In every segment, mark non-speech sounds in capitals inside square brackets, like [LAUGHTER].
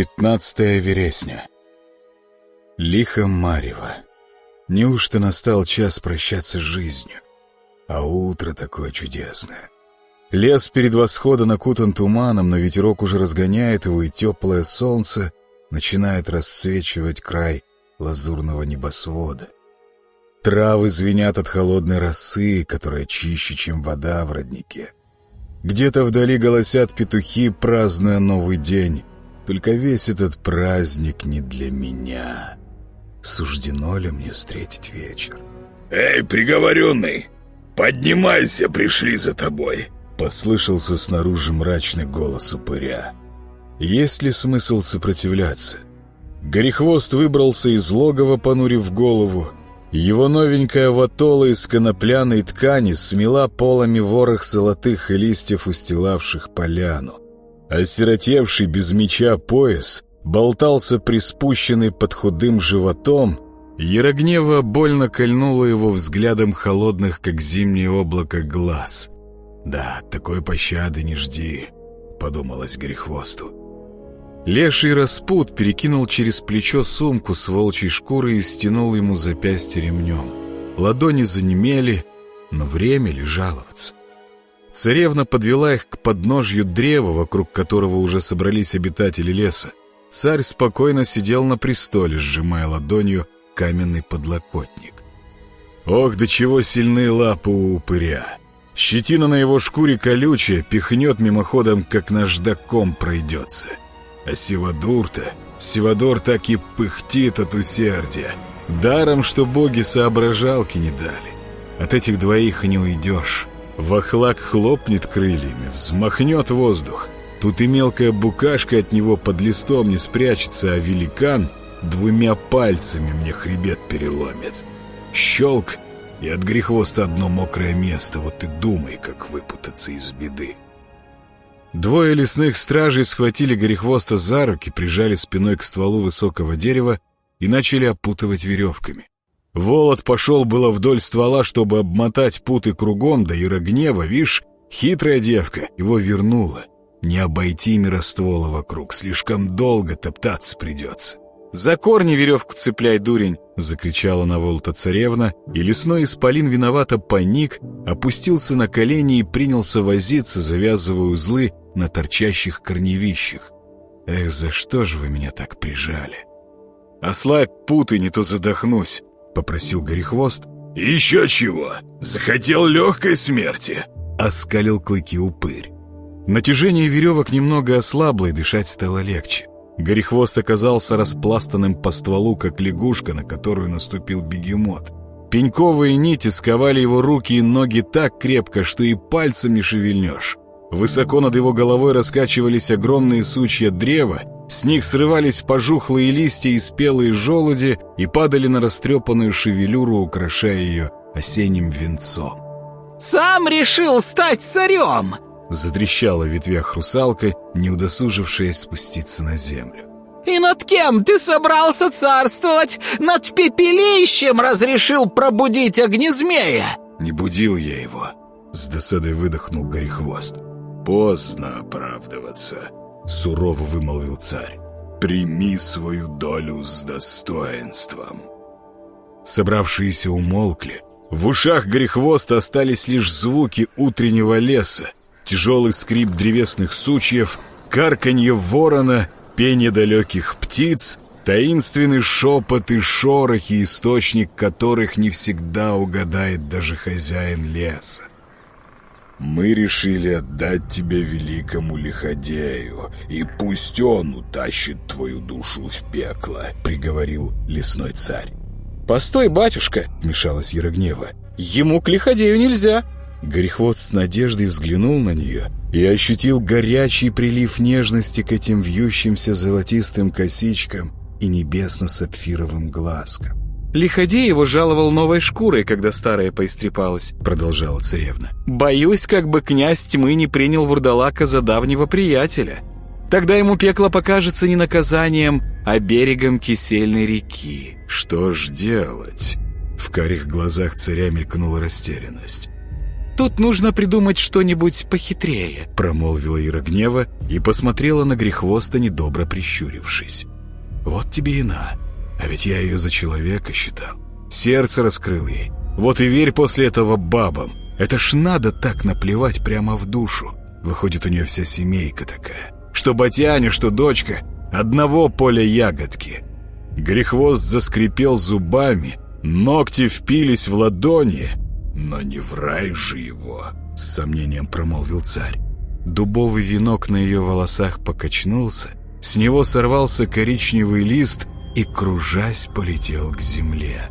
Пятнадцатая вересня. Лихо Марева. Неужто настал час прощаться с жизнью? А утро такое чудесное. Лес перед восходом накутан туманом, но ветерок уже разгоняет его, и теплое солнце начинает расцвечивать край лазурного небосвода. Травы звенят от холодной росы, которая чище, чем вода в роднике. Где-то вдали голосят петухи, празднуя новый день. Только весь этот праздник не для меня. Суждено ли мне встретить вечер? «Эй, приговоренный, поднимайся, пришли за тобой!» Послышался снаружи мрачный голос упыря. Есть ли смысл сопротивляться? Горехвост выбрался из логова, понурив голову. Его новенькая ватола из конопляной ткани смела полами ворох золотых листьев, устилавших поляну. Осиротевший без меча пояс болтался приспущенный под худым животом, Ярогнева больно кольнула его взглядом холодных, как зимнее облако, глаз. «Да, такой пощады не жди», — подумалось Грехвосту. Леший распут перекинул через плечо сумку с волчьей шкурой и стянул ему запястье ремнем. Ладони занемели, но время ли жаловаться? Царевна подвела их к подножью древа, вокруг которого уже собрались обитатели леса. Царь спокойно сидел на престоле, сжимая ладонью каменный подлокотник. Ох, до чего сильны лапы у упыря! Щетина на его шкуре колючая, пихнет мимоходом, как наждаком пройдется. А Сивадур-то, Сивадор так и пыхтит от усердия. Даром, что боги соображалки не дали. От этих двоих не уйдешь. Вахлак хлопнет крыльями, взмахнет воздух. Тут и мелкая букашка от него под листом не спрячется, а великан двумя пальцами мне хребет переломит. Щелк, и от грехвоста одно мокрое место, вот и думай, как выпутаться из беды. Двое лесных стражей схватили горехвоста за руки, прижали спиной к стволу высокого дерева и начали опутывать веревками. Волод пошел было вдоль ствола, чтобы обмотать путы кругом, да Ярогнева, вишь, хитрая девка, его вернула. Не обойти мироствола вокруг, слишком долго топтаться придется. «За корни веревку цепляй, дурень!» — закричала на Волта царевна, и лесной исполин виновато паник, опустился на колени и принялся возиться, завязывая узлы на торчащих корневищах. «Эх, за что же вы меня так прижали?» «Ослабь путы, не то задохнусь!» — попросил Горехвост. «Еще чего? Захотел легкой смерти?» — оскалил клыки упырь. Натяжение веревок немного ослабло, и дышать стало легче. Горехвост оказался распластанным по стволу, как лягушка, на которую наступил бегемот. Пеньковые нити сковали его руки и ноги так крепко, что и пальцем не шевельнешь. Высоко над его головой раскачивались огромные сучья древа, с них срывались пожухлые листья и спелые желуди и падали на растрепанную шевелюру, украшая ее осенним венцом. «Сам решил стать царем!» Затрещала в ветвях русалка, не удосужившаяся спуститься на землю. «И над кем ты собрался царствовать? Над пепелищем разрешил пробудить огнезмея!» «Не будил я его!» С досадой выдохнул Горехвост. «Поздно оправдываться!» Сурово вымолвил царь. «Прими свою долю с достоинством!» Собравшиеся умолкли. В ушах Горехвоста остались лишь звуки утреннего леса, тяжелый скрип древесных сучьев, карканье ворона, пение далеких птиц, таинственный шепот и шорохи, источник которых не всегда угадает даже хозяин леса. Мы решили отдать тебя великому лиходею, и пусть он утащит твою душу в пекло», — приговорил лесной царь. «Постой, батюшка!» — мешалась Ярогнева. «Ему к лиходею нельзя!» Горехвост с надеждой взглянул на нее и ощутил горячий прилив нежности к этим вьющимся золотистым косичкам и небесно-сапфировым глазкам. «Лиходей его жаловал новой шкурой, когда старая поистрепалась», — продолжала царевна. «Боюсь, как бы князь тьмы не принял вурдалака за давнего приятеля. Тогда ему пекло покажется не наказанием, а берегом кисельной реки». «Что ж делать?» В карих глазах царя мелькнула растерянность. тут нужно придумать что-нибудь похитрее», — промолвила Ира гнева и посмотрела на Грехвоста, недобро прищурившись. «Вот тебе и на. А ведь я ее за человека считал. Сердце раскрыл ей. Вот и верь после этого бабам. Это ж надо так наплевать прямо в душу. Выходит, у нее вся семейка такая. Что Батяня, что дочка. Одного поля ягодки». Грехвост заскрипел зубами, ногти впились в ладони, «Но не в рай же его!» — с сомнением промолвил царь. Дубовый венок на ее волосах покачнулся, с него сорвался коричневый лист и, кружась, полетел к земле.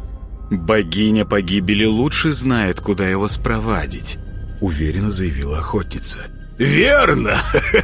«Богиня погибели лучше знает, куда его спровадить», — уверенно заявила охотница. «Верно!»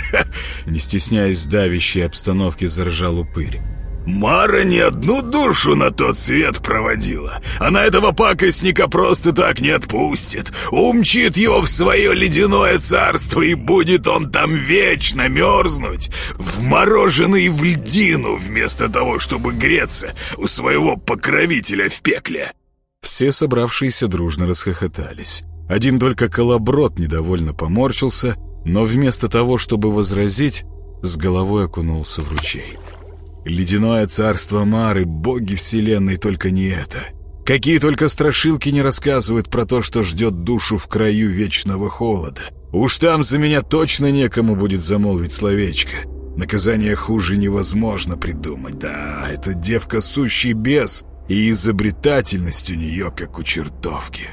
[LAUGHS] Не стесняясь давящей обстановки, заржал упырь. Мара не одну душу на тот свет проводила. Она этого пакостника просто так не отпустит. Умчит его в свое ледяное царство, и будет он там вечно мерзнуть, вмороженный в льдину, вместо того, чтобы греться у своего покровителя в пекле. Все собравшиеся дружно расхохотались. Один только колоброд недовольно поморщился, но вместо того, чтобы возразить, с головой окунулся в ручей. Ледяное царство Мары, боги вселенной, только не это. Какие только страшилки не рассказывают про то, что ждет душу в краю вечного холода. Уж там за меня точно некому будет замолвить словечко. Наказание хуже невозможно придумать. Да, эта девка сущий бес, и изобретательность у нее, как у чертовки.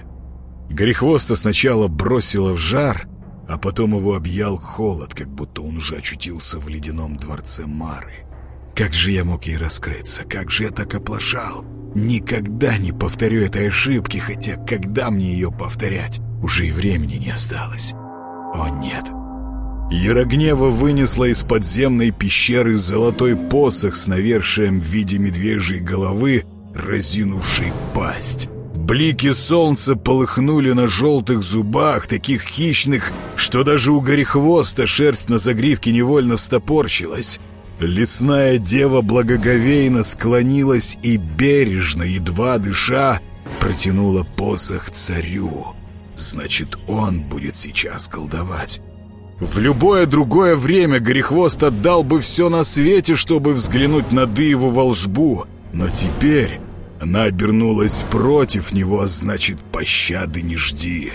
Горехвоста сначала бросила в жар, а потом его объял холод, как будто он уже очутился в ледяном дворце Мары. Как же я мог ей раскрыться? Как же я так оплошал? Никогда не повторю этой ошибки, хотя когда мне ее повторять? Уже и времени не осталось. О нет. Ярогнева вынесла из подземной пещеры золотой посох с навершием в виде медвежьей головы, разинувшей пасть. Блики солнца полыхнули на желтых зубах, таких хищных, что даже у горехвоста шерсть на загривке невольно встопорчилась. Лесная дева благоговейно склонилась и бережно, едва дыша, протянула посох царю. Значит, он будет сейчас колдовать. В любое другое время Горехвост отдал бы все на свете, чтобы взглянуть на Дыеву волжбу. Но теперь она обернулась против него, а значит, пощады не жди.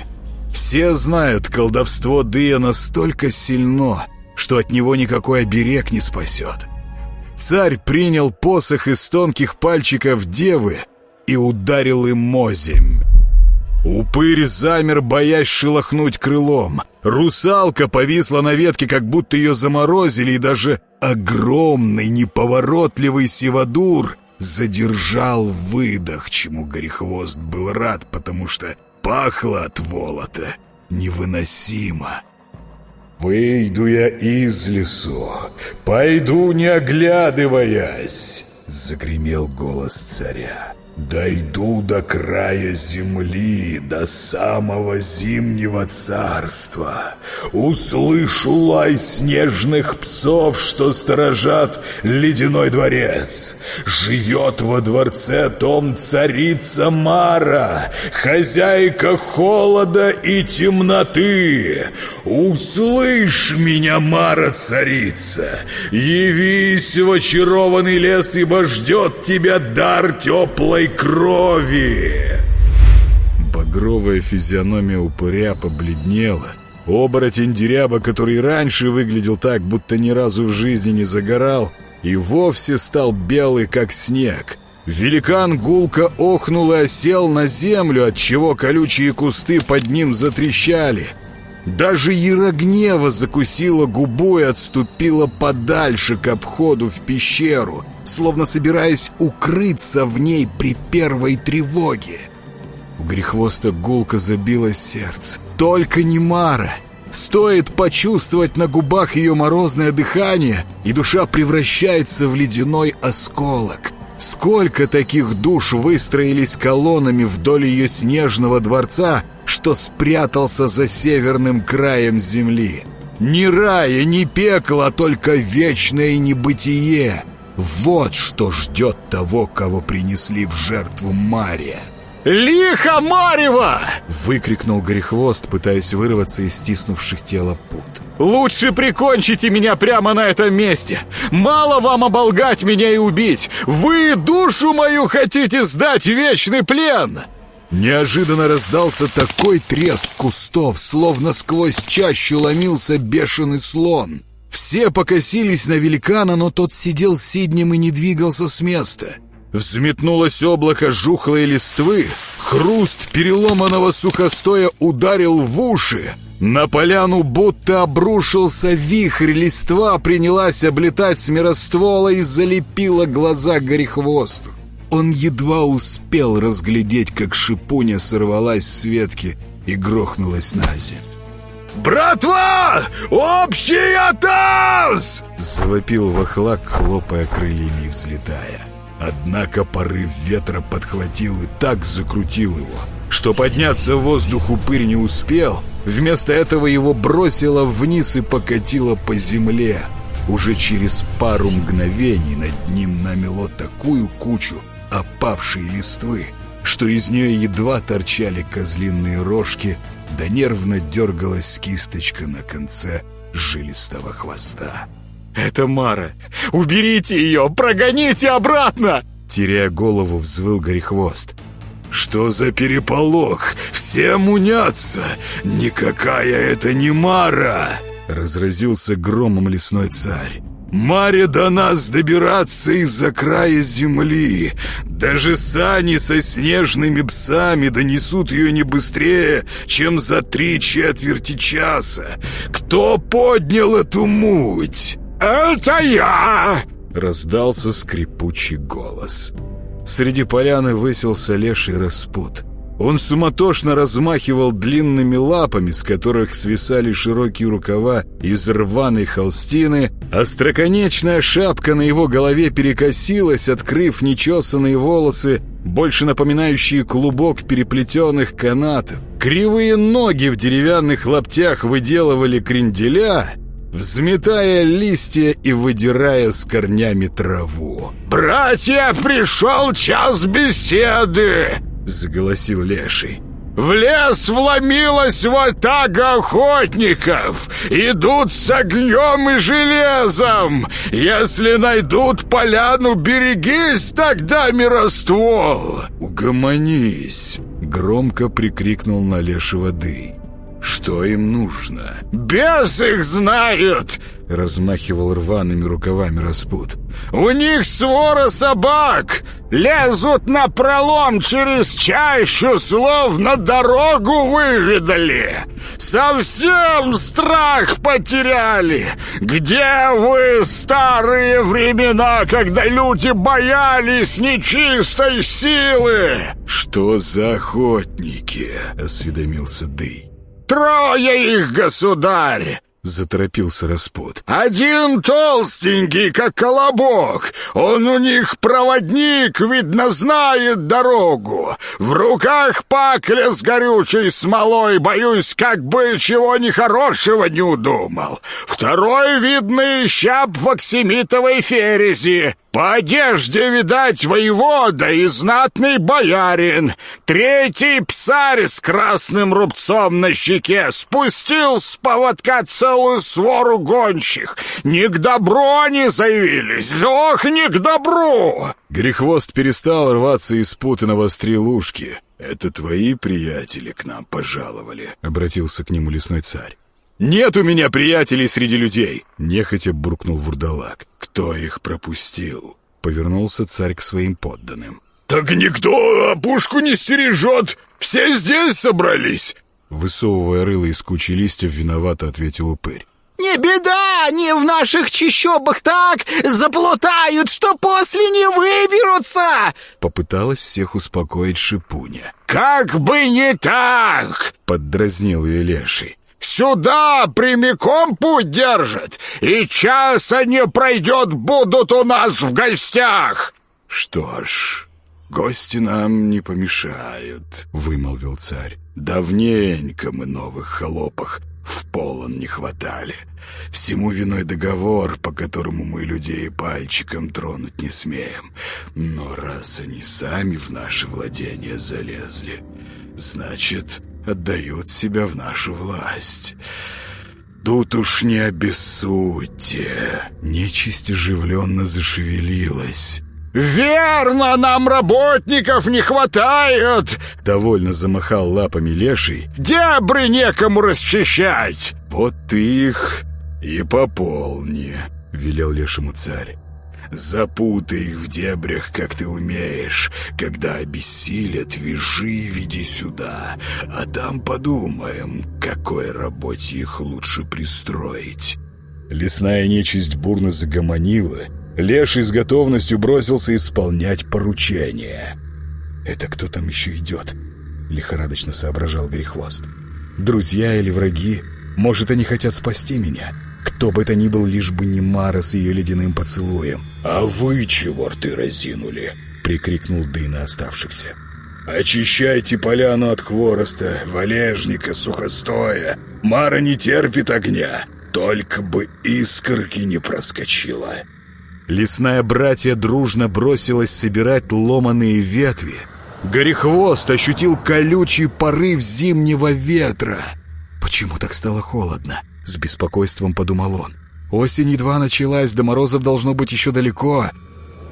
Все знают, колдовство Дыя настолько сильно — что от него никакой оберег не спасет. Царь принял посох из тонких пальчиков девы и ударил им моземь. Упырь замер, боясь шелохнуть крылом. Русалка повисла на ветке, как будто ее заморозили, и даже огромный неповоротливый сивадур задержал выдох, чему Горехвост был рад, потому что пахло от волота невыносимо. «Выйду я из лесу, пойду не оглядываясь!» — загремел голос царя. Дойду до края земли, до самого зимнего царства. Услышу лай снежных псов, что сторожат ледяной дворец. Живет во дворце том царица Мара, хозяйка холода и темноты. Услышь меня, Мара, царица, явись в очарованный лес, ибо ждет тебя дар теплой крови!» Багровая физиономия упыря побледнела. Оборотень деряба, который раньше выглядел так, будто ни разу в жизни не загорал, и вовсе стал белый, как снег. Великан гулко охнул и осел на землю, отчего колючие кусты под ним затрещали. Даже Ярогнева закусила губу и отступила подальше к входу в пещеру — словно собираясь укрыться в ней при первой тревоге. У Грехвоста гулко забилось сердце. Только не Мара! Стоит почувствовать на губах ее морозное дыхание, и душа превращается в ледяной осколок. Сколько таких душ выстроились колоннами вдоль ее снежного дворца, что спрятался за северным краем земли. Ни рая, ни пекла, а только вечное небытие — вот что ждет того, кого принесли в жертву Мария. Лихо Марева!» — выкрикнул Горехвост, пытаясь вырваться из стиснувших тело пут. «Лучше прикончите меня прямо на этом месте! Мало вам оболгать меня и убить! Вы душу мою хотите сдать в вечный плен!» Неожиданно раздался такой треск кустов, словно сквозь чащу ломился бешеный слон. Все покосились на великана, но тот сидел сиднем и не двигался с места. Взметнулось облако жухлой листвы, хруст переломанного сухостоя ударил в уши. На поляну будто обрушился вихрь, листва принялась облетать с мироствола и залепила глаза горехвосту. Он едва успел разглядеть, как шипуня сорвалась с ветки и грохнулась на землю. «Братва! Общий атас!» Завопил вахлак, хлопая крыльями и взлетая. Однако порыв ветра подхватил и так закрутил его, что подняться в воздух упырь не успел. Вместо этого его бросило вниз и покатило по земле. Уже через пару мгновений над ним намело такую кучу опавшей листвы, что из нее едва торчали козлиные рожки, да нервно дергалась кисточка на конце жилистого хвоста. «Это Мара! Уберите ее! Прогоните обратно!» Теряя голову, взвыл Горехвост. «Что за переполох? Все мунятся! Никакая это не Мара!» Разразился громом лесной царь. Маре до нас добираться из-за края земли. Даже сани со снежными псами донесут ее не быстрее, чем за три четверти часа. Кто поднял эту муть? «Это я!» — раздался скрипучий голос. Среди поляны высился леший распут. Он суматошно размахивал длинными лапами, с которых свисали широкие рукава из рваной холстины, а строконечная шапка на его голове перекосилась, открыв нечесанные волосы, больше напоминающие клубок переплетенных канатов. Кривые ноги в деревянных лаптях выделывали кренделя, взметая листья и выдирая с корнями траву. «Братья, пришел час беседы!» Заголосил Леший. В лес вломилась ватага охотников! Идут с огнем и железом! Если найдут поляну, берегись тогда, мироствол!» «Угомонись!» — громко прикрикнул на Лешего Дый. «Что им нужно?» «Бес их знает!» — размахивал рваными рукавами распут. «У них свора собак! Лезут на пролом через чащу, словно дорогу выведали! Совсем страх потеряли! Где вы, старые времена, когда люди боялись нечистой силы?» «Что за охотники?» — осведомился Дый. «Трое их, государь!» Заторопился Распут. «Один толстенький, как колобок. Он у них проводник, видно, знает дорогу. В руках пакля с горючей смолой, боюсь, как бы чего нехорошего не удумал. Второй, видно, щап в оксимитовой ферези. По одежде, видать, воевода и знатный боярин. Третий псарь с красным рубцом на щеке спустил с поводка целую свору гонщих. Не к добру они заявились, ох, не к добру!» Грехвост перестал рваться из путаного стрелушки. «Это твои приятели к нам пожаловали», — обратился к нему лесной царь. «Нет у меня приятелей среди людей!» — нехотя буркнул вурдалак. «Кто их пропустил?» — повернулся царь к своим подданным. «Так никто опушку не стережет! Все здесь собрались!» Высовывая рыло из кучи листьев, виновато ответил упырь. «Не беда, они в наших чищобах так заплутают, что после не выберутся!» Попыталась всех успокоить Шипуня. «Как бы не так!» — поддразнил ее леший. Сюда прямиком путь держат, и часа не пройдет, будут у нас в гостях!» «Что ж, гости нам не помешают», — вымолвил царь. «Давненько мы новых холопах в полон не хватали. Всему виной договор, по которому мы людей пальчиком тронуть не смеем. Но раз они сами в наше владение залезли, значит, отдают себя в нашу власть. Тут уж не обессудьте. Нечисть оживленно зашевелилась. «Верно, нам работников не хватает!» Довольно замахал лапами леший. «Дебры некому расчищать!» «Вот ты их и пополни», — велел лешему царь. «Запутай их в дебрях, как ты умеешь. Когда обессилят, вяжи и веди сюда. А там подумаем, какой работе их лучше пристроить». Лесная нечисть бурно загомонила — Леший с готовностью бросился исполнять поручение. «Это кто там еще идет?» — лихорадочно соображал Грехвост. «Друзья или враги? Может, они хотят спасти меня? Кто бы это ни был, лишь бы не Мара с ее ледяным поцелуем». «А вы чего рты разинули?» — прикрикнул Дэй на оставшихся. «Очищайте поляну от хвороста, валежника, сухостоя. Мара не терпит огня, только бы искорки не проскочила». Лесная братья дружно бросилась собирать ломаные ветви. Горехвост ощутил колючий порыв зимнего ветра. «Почему так стало холодно?» — с беспокойством подумал он. «Осень едва началась, до морозов должно быть еще далеко».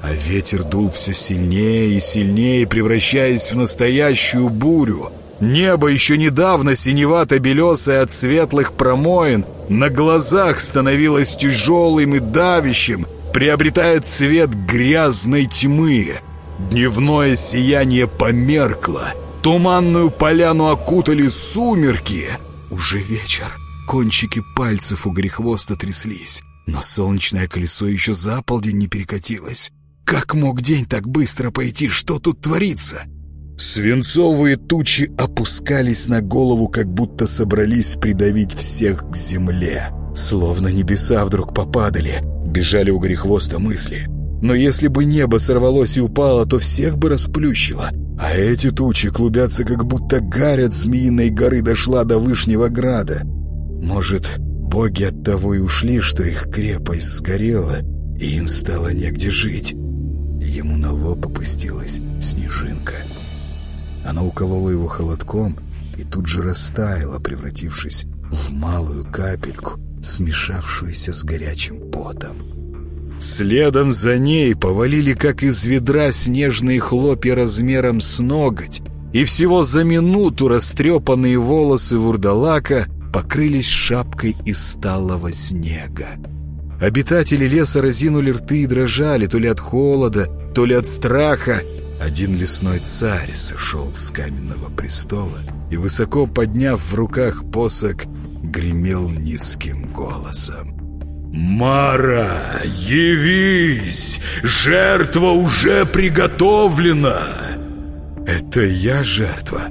А ветер дул все сильнее и сильнее, превращаясь в настоящую бурю. Небо еще недавно синевато-белесое от светлых промоин на глазах становилось тяжелым и давящим, приобретает цвет грязной тьмы. Дневное сияние померкло, туманную поляну окутали сумерки. Уже вечер, кончики пальцев у грехвоста тряслись, но солнечное колесо еще за полдень не перекатилось. Как мог день так быстро пойти? Что тут творится? Свинцовые тучи опускались на голову, как будто собрались придавить всех к земле. Словно небеса вдруг попадали, Бежали у горехвоста мысли. Но если бы небо сорвалось и упало, то всех бы расплющило. А эти тучи клубятся, как будто гарят змеиной горы дошла до Вышнего Града. Может, боги от того и ушли, что их крепость сгорела, и им стало негде жить. Ему на лоб опустилась снежинка. Она уколола его холодком и тут же растаяла, превратившись в малую капельку, смешавшуюся с горячим потом. Следом за ней повалили, как из ведра, снежные хлопья размером с ноготь, и всего за минуту растрепанные волосы вурдалака покрылись шапкой из сталого снега. Обитатели леса разинули рты и дрожали, то ли от холода, то ли от страха. Один лесной царь сошел с каменного престола и, высоко подняв в руках посох, гремел низким голосом. «Мара, явись! Жертва уже приготовлена!» «Это я жертва?»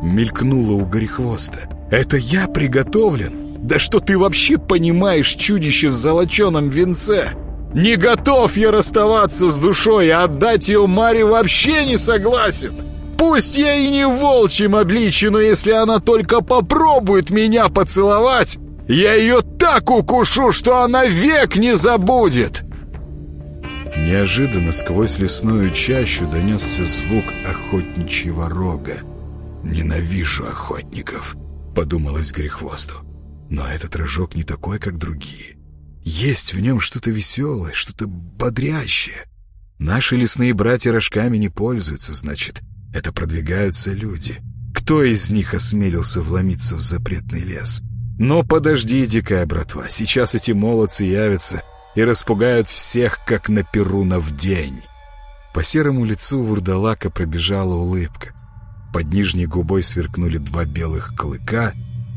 Мелькнула у Горехвоста. «Это я приготовлен? Да что ты вообще понимаешь, чудище в золоченом венце? Не готов я расставаться с душой, а отдать ее Маре вообще не согласен!» Пусть я и не в волчьем обличье, но если она только попробует меня поцеловать, я ее так укушу, что она век не забудет!» Неожиданно сквозь лесную чащу донесся звук охотничьего рога. «Ненавижу охотников», — подумалось Грехвосту. «Но этот рожок не такой, как другие. Есть в нем что-то веселое, что-то бодрящее. Наши лесные братья рожками не пользуются, значит, это продвигаются люди. Кто из них осмелился вломиться в запретный лес? Но подожди, дикая братва, сейчас эти молодцы явятся и распугают всех, как на Перуна в день. По серому лицу вурдалака пробежала улыбка. Под нижней губой сверкнули два белых клыка.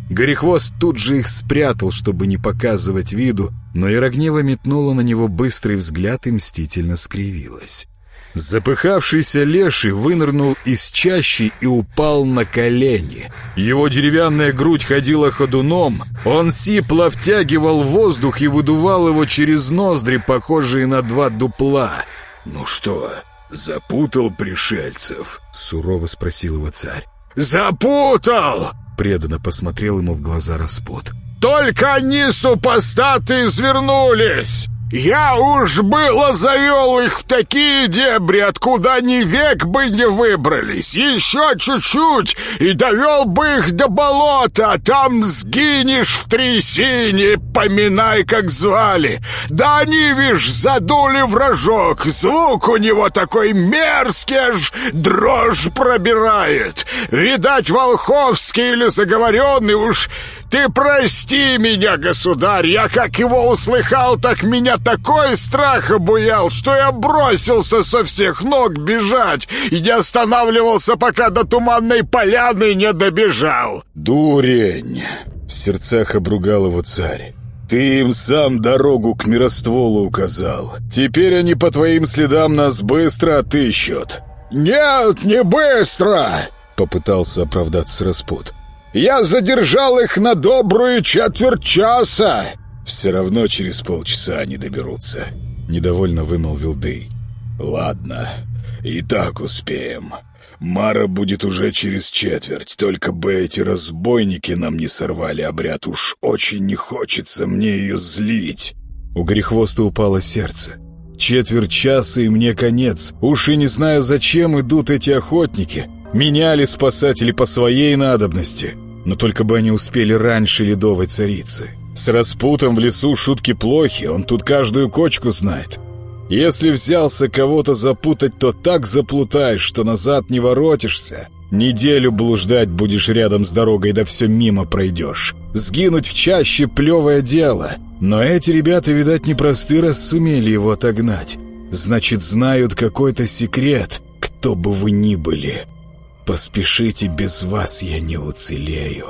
Горехвост тут же их спрятал, чтобы не показывать виду, но Ирогнева метнула на него быстрый взгляд и мстительно скривилась. Запыхавшийся леший вынырнул из чащи и упал на колени. Его деревянная грудь ходила ходуном, он сипло втягивал воздух и выдувал его через ноздри, похожие на два дупла. «Ну что, запутал пришельцев?» — сурово спросил его царь. «Запутал!» — преданно посмотрел ему в глаза Распут. только они супостаты извернулись. Я уж было завел их в такие дебри, откуда они век бы не выбрались. Еще чуть-чуть, и довел бы их до болота, а там сгинешь в трясине, поминай, как звали. Да они, вишь, задули вражок, звук у него такой мерзкий, аж дрожь пробирает. Видать, Волховский или заговоренный уж... Ты прости меня, государь, я как его услыхал, так меня такой страх обуял, что я бросился со всех ног бежать и не останавливался, пока до туманной поляны не добежал. «Дурень!» — в сердцах обругал его царь. «Ты им сам дорогу к миростволу указал. Теперь они по твоим следам нас быстро отыщут». «Нет, не быстро!» — попытался оправдаться Распут. «Я задержал их на добрую четверть часа!» «Все равно через полчаса они доберутся», — недовольно вымолвил Дэй. «Ладно, и так успеем. Мара будет уже через четверть, только бы эти разбойники нам не сорвали обряд. Уж очень не хочется мне ее злить». У Грехвоста упало сердце. Четверть часа и мне конец. Уж и не знаю, зачем идут эти охотники. Меняли спасатели по своей надобности. Но только бы они успели раньше ледовой царицы. С распутом в лесу шутки плохи, он тут каждую кочку знает. Если взялся кого-то запутать, то так заплутаешь, что назад не воротишься. Неделю блуждать будешь рядом с дорогой, да все мимо пройдешь. Сгинуть в чаще — плевое дело. Но эти ребята, видать, непросты, раз сумели его отогнать. Значит, знают какой-то секрет, кто бы вы ни были. Поспешите, без вас я не уцелею».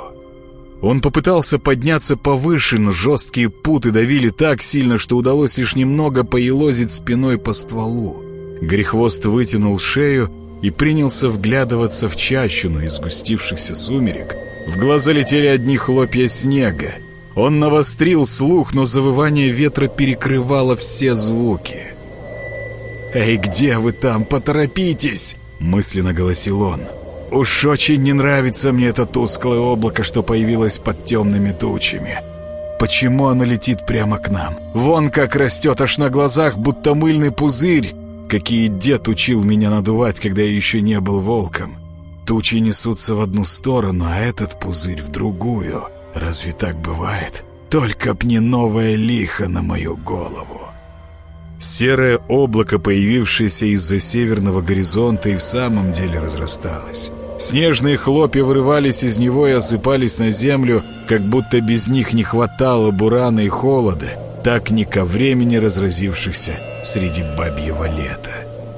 Он попытался подняться повыше, но жесткие путы давили так сильно, что удалось лишь немного поелозить спиной по стволу. Грехвост вытянул шею и принялся вглядываться в чащу, из сгустившихся сумерек в глаза летели одни хлопья снега. Он навострил слух, но завывание ветра перекрывало все звуки. «Эй, где вы там? Поторопитесь!» — мысленно голосил он. Уж очень не нравится мне это тусклое облако, что появилось под темными тучами. Почему оно летит прямо к нам? Вон как растет аж на глазах, будто мыльный пузырь, какие дед учил меня надувать, когда я еще не был волком. Тучи несутся в одну сторону, а этот пузырь в другую. Разве так бывает? Только б не новая лиха на мою голову. Серое облако, появившееся из-за северного горизонта, и в самом деле разрасталось. Снежные хлопья вырывались из него и осыпались на землю, как будто без них не хватало бурана и холода, так не ко времени разразившихся среди бабьего лета.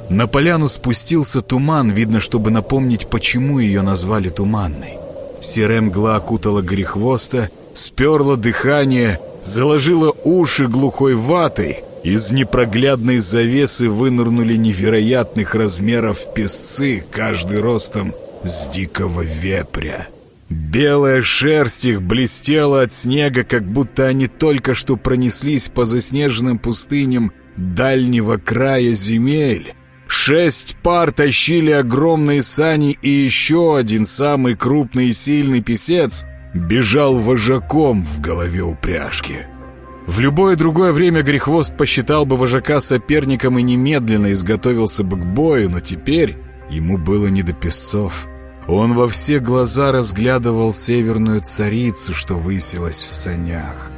На поляну спустился туман, видно, чтобы напомнить, почему ее назвали туманной. Серая мгла окутала грехвоста, сперла дыхание, заложила уши глухой ватой. Из непроглядной завесы вынырнули невероятных размеров песцы, каждый ростом с дикого вепря. Белая шерсть их блестела от снега, как будто они только что пронеслись по заснеженным пустыням дальнего края земель. Шесть пар тащили огромные сани, и еще один, самый крупный и сильный писец, бежал вожаком в голове упряжки. В любое другое время Грехвост посчитал бы вожака соперником и немедленно изготовился бы к бою, но теперь ему было не до песцов. Он во все глаза разглядывал северную царицу, что высилась в санях.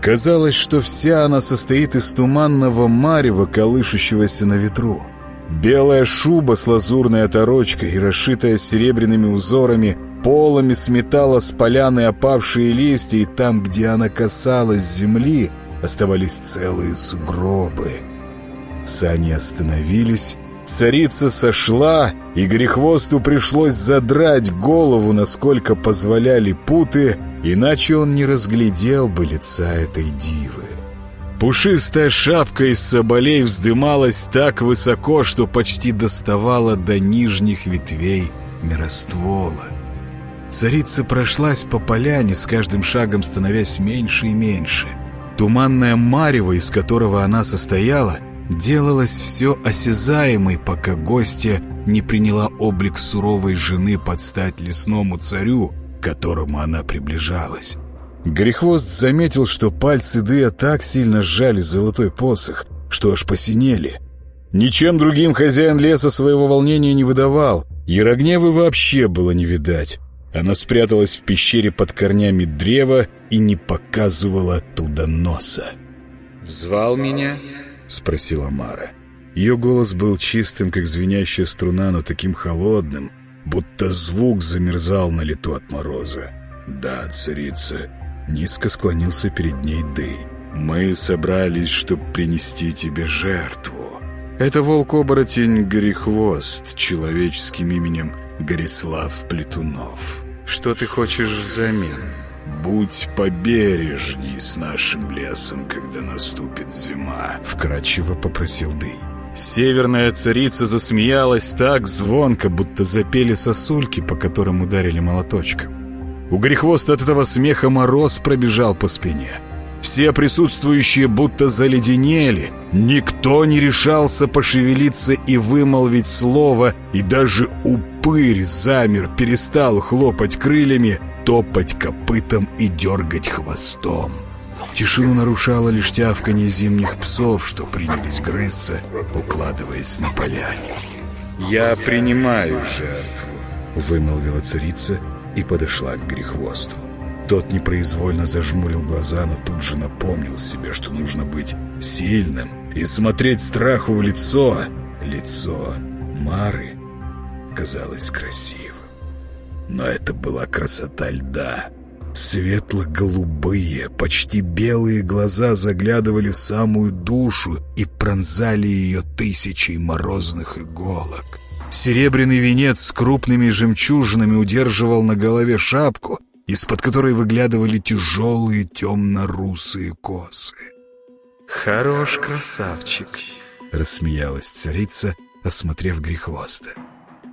Казалось, что вся она состоит из туманного марева, колышущегося на ветру. Белая шуба с лазурной оторочкой и расшитая серебряными узорами полами сметала с поляны опавшие листья, и там, где она касалась земли, оставались целые сугробы. Сани остановились, Царица сошла, и Грехвосту пришлось задрать голову, насколько позволяли путы, иначе он не разглядел бы лица этой дивы. Пушистая шапка из соболей вздымалась так высоко, что почти доставала до нижних ветвей мироствола. Царица прошлась по поляне, с каждым шагом становясь меньше и меньше. Туманное марево, из которого она состояла — делалось все осязаемой, пока гостья не приняла облик суровой жены под стать лесному царю, к которому она приближалась. Грехвост заметил, что пальцы Дыя так сильно сжали золотой посох, что аж посинели. Ничем другим хозяин леса своего волнения не выдавал. Ярогневы вообще было не видать. Она спряталась в пещере под корнями древа и не показывала оттуда носа. «Звал меня?» — спросила Мара. Ее голос был чистым, как звенящая струна, но таким холодным, будто звук замерзал на лету от мороза. «Да, царица», — низко склонился перед ней Дэй. «Мы собрались, чтобы принести тебе жертву. Это волк-оборотень Горехвост, человеческим именем Горислав Плетунов. Что ты хочешь взамен?» «Будь побережней с нашим лесом, когда наступит зима», — вкратчиво попросил Дэй. Северная царица засмеялась так звонко, будто запели сосульки, по которым ударили молоточком. У Грехвоста от этого смеха мороз пробежал по спине. Все присутствующие будто заледенели. Никто не решался пошевелиться и вымолвить слово, и даже упырь замер, перестал хлопать крыльями, топать копытом и дергать хвостом. Тишину нарушало лишь тявканье зимних псов, что принялись грызться, укладываясь на поляне. «Я принимаю жертву», — вымолвила царица и подошла к грехвосту. Тот непроизвольно зажмурил глаза, но тут же напомнил себе, что нужно быть сильным и смотреть страху в лицо. Лицо Мары казалось красивым. Но это была красота льда — Светло-голубые, почти белые глаза заглядывали в самую душу и пронзали ее тысячей морозных иголок. Серебряный венец с крупными жемчужинами удерживал на голове шапку, из-под которой выглядывали тяжелые темно-русые косы. «Хорош красавчик», — рассмеялась царица, осмотрев грехвоста.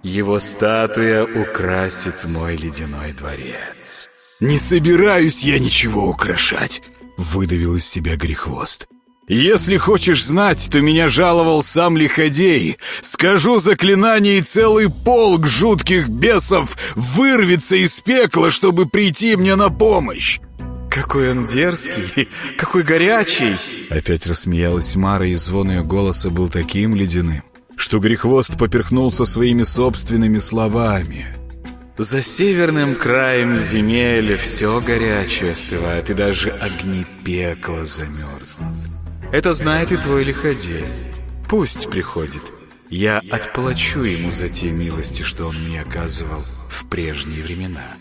«Его статуя украсит мой ледяной дворец». «Не собираюсь я ничего украшать», — выдавил из себя Грехвост. «Если хочешь знать, то меня жаловал сам Лиходей. Скажу заклинание, и целый полк жутких бесов вырвется из пекла, чтобы прийти мне на помощь». «Какой он дерзкий, какой горячий!» Опять рассмеялась Мара, и звон ее голоса был таким ледяным, что Грехвост поперхнулся своими собственными словами. За северным краем земель все горячее остывает, и даже огни пекла замерзнут. Это знает и твой лиходей. Пусть приходит. Я отплачу ему за те милости, что он мне оказывал в прежние времена.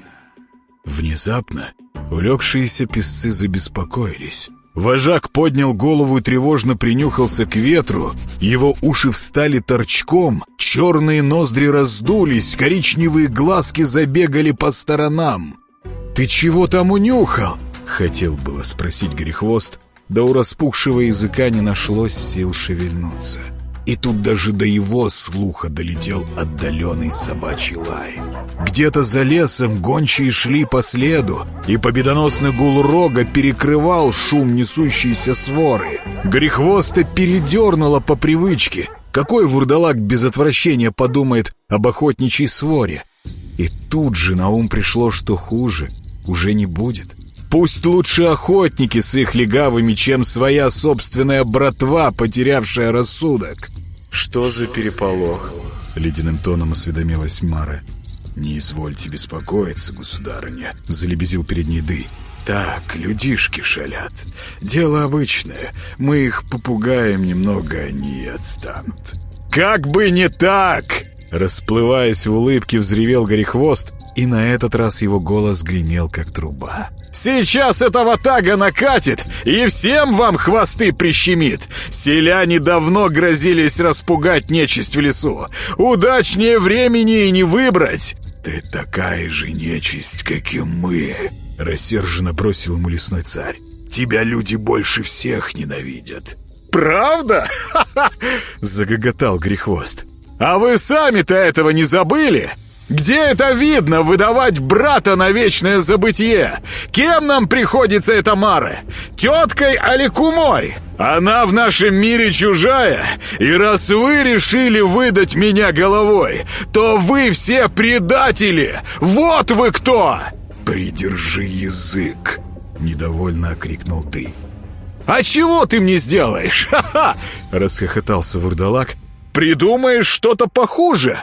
Внезапно улегшиеся песцы забеспокоились. Вожак поднял голову и тревожно принюхался к ветру. Его уши встали торчком, черные ноздри раздулись, коричневые глазки забегали по сторонам. «Ты чего там унюхал?» — хотел было спросить Грехвост, да у распухшего языка не нашлось сил шевельнуться. И тут даже до его слуха долетел отдаленный собачий лай. Где-то за лесом гончие шли по следу, и победоносный гул рога перекрывал шум несущейся своры. Грехвоста передернуло по привычке. Какой вурдалак без отвращения подумает об охотничьей своре? И тут же на ум пришло, что хуже уже не будет. Пусть лучше охотники с их легавыми, чем своя собственная братва, потерявшая рассудок. «Что за переполох?» — ледяным тоном осведомилась Мара. «Не извольте беспокоиться, государыня», — залебезил перед ней Дый. «Так, людишки шалят. Дело обычное. Мы их попугаем немного, они отстанут». «Как бы не так!» Расплываясь в улыбке, взревел Горехвост, и на этот раз его голос гремел, как труба. «Сейчас этого тага накатит, и всем вам хвосты прищемит! Селяне давно грозились распугать нечисть в лесу. Удачнее времени и не выбрать!» «Ты такая же нечисть, как и мы!» — рассерженно бросил ему лесной царь. «Тебя люди больше всех ненавидят!» «Правда?» [LAUGHS] — загоготал Грехвост. «А вы сами-то этого не забыли?» Где это видно выдавать брата на вечное забытие? Кем нам приходится эта Мара? Теткой али кумой? Она в нашем мире чужая, и раз вы решили выдать меня головой, то вы все предатели! Вот вы кто!» «Придержи язык!» Недовольно окрикнул ты. «А чего ты мне сделаешь? Ха-ха!» — расхохотался вурдалак. «Придумаешь что-то похуже!»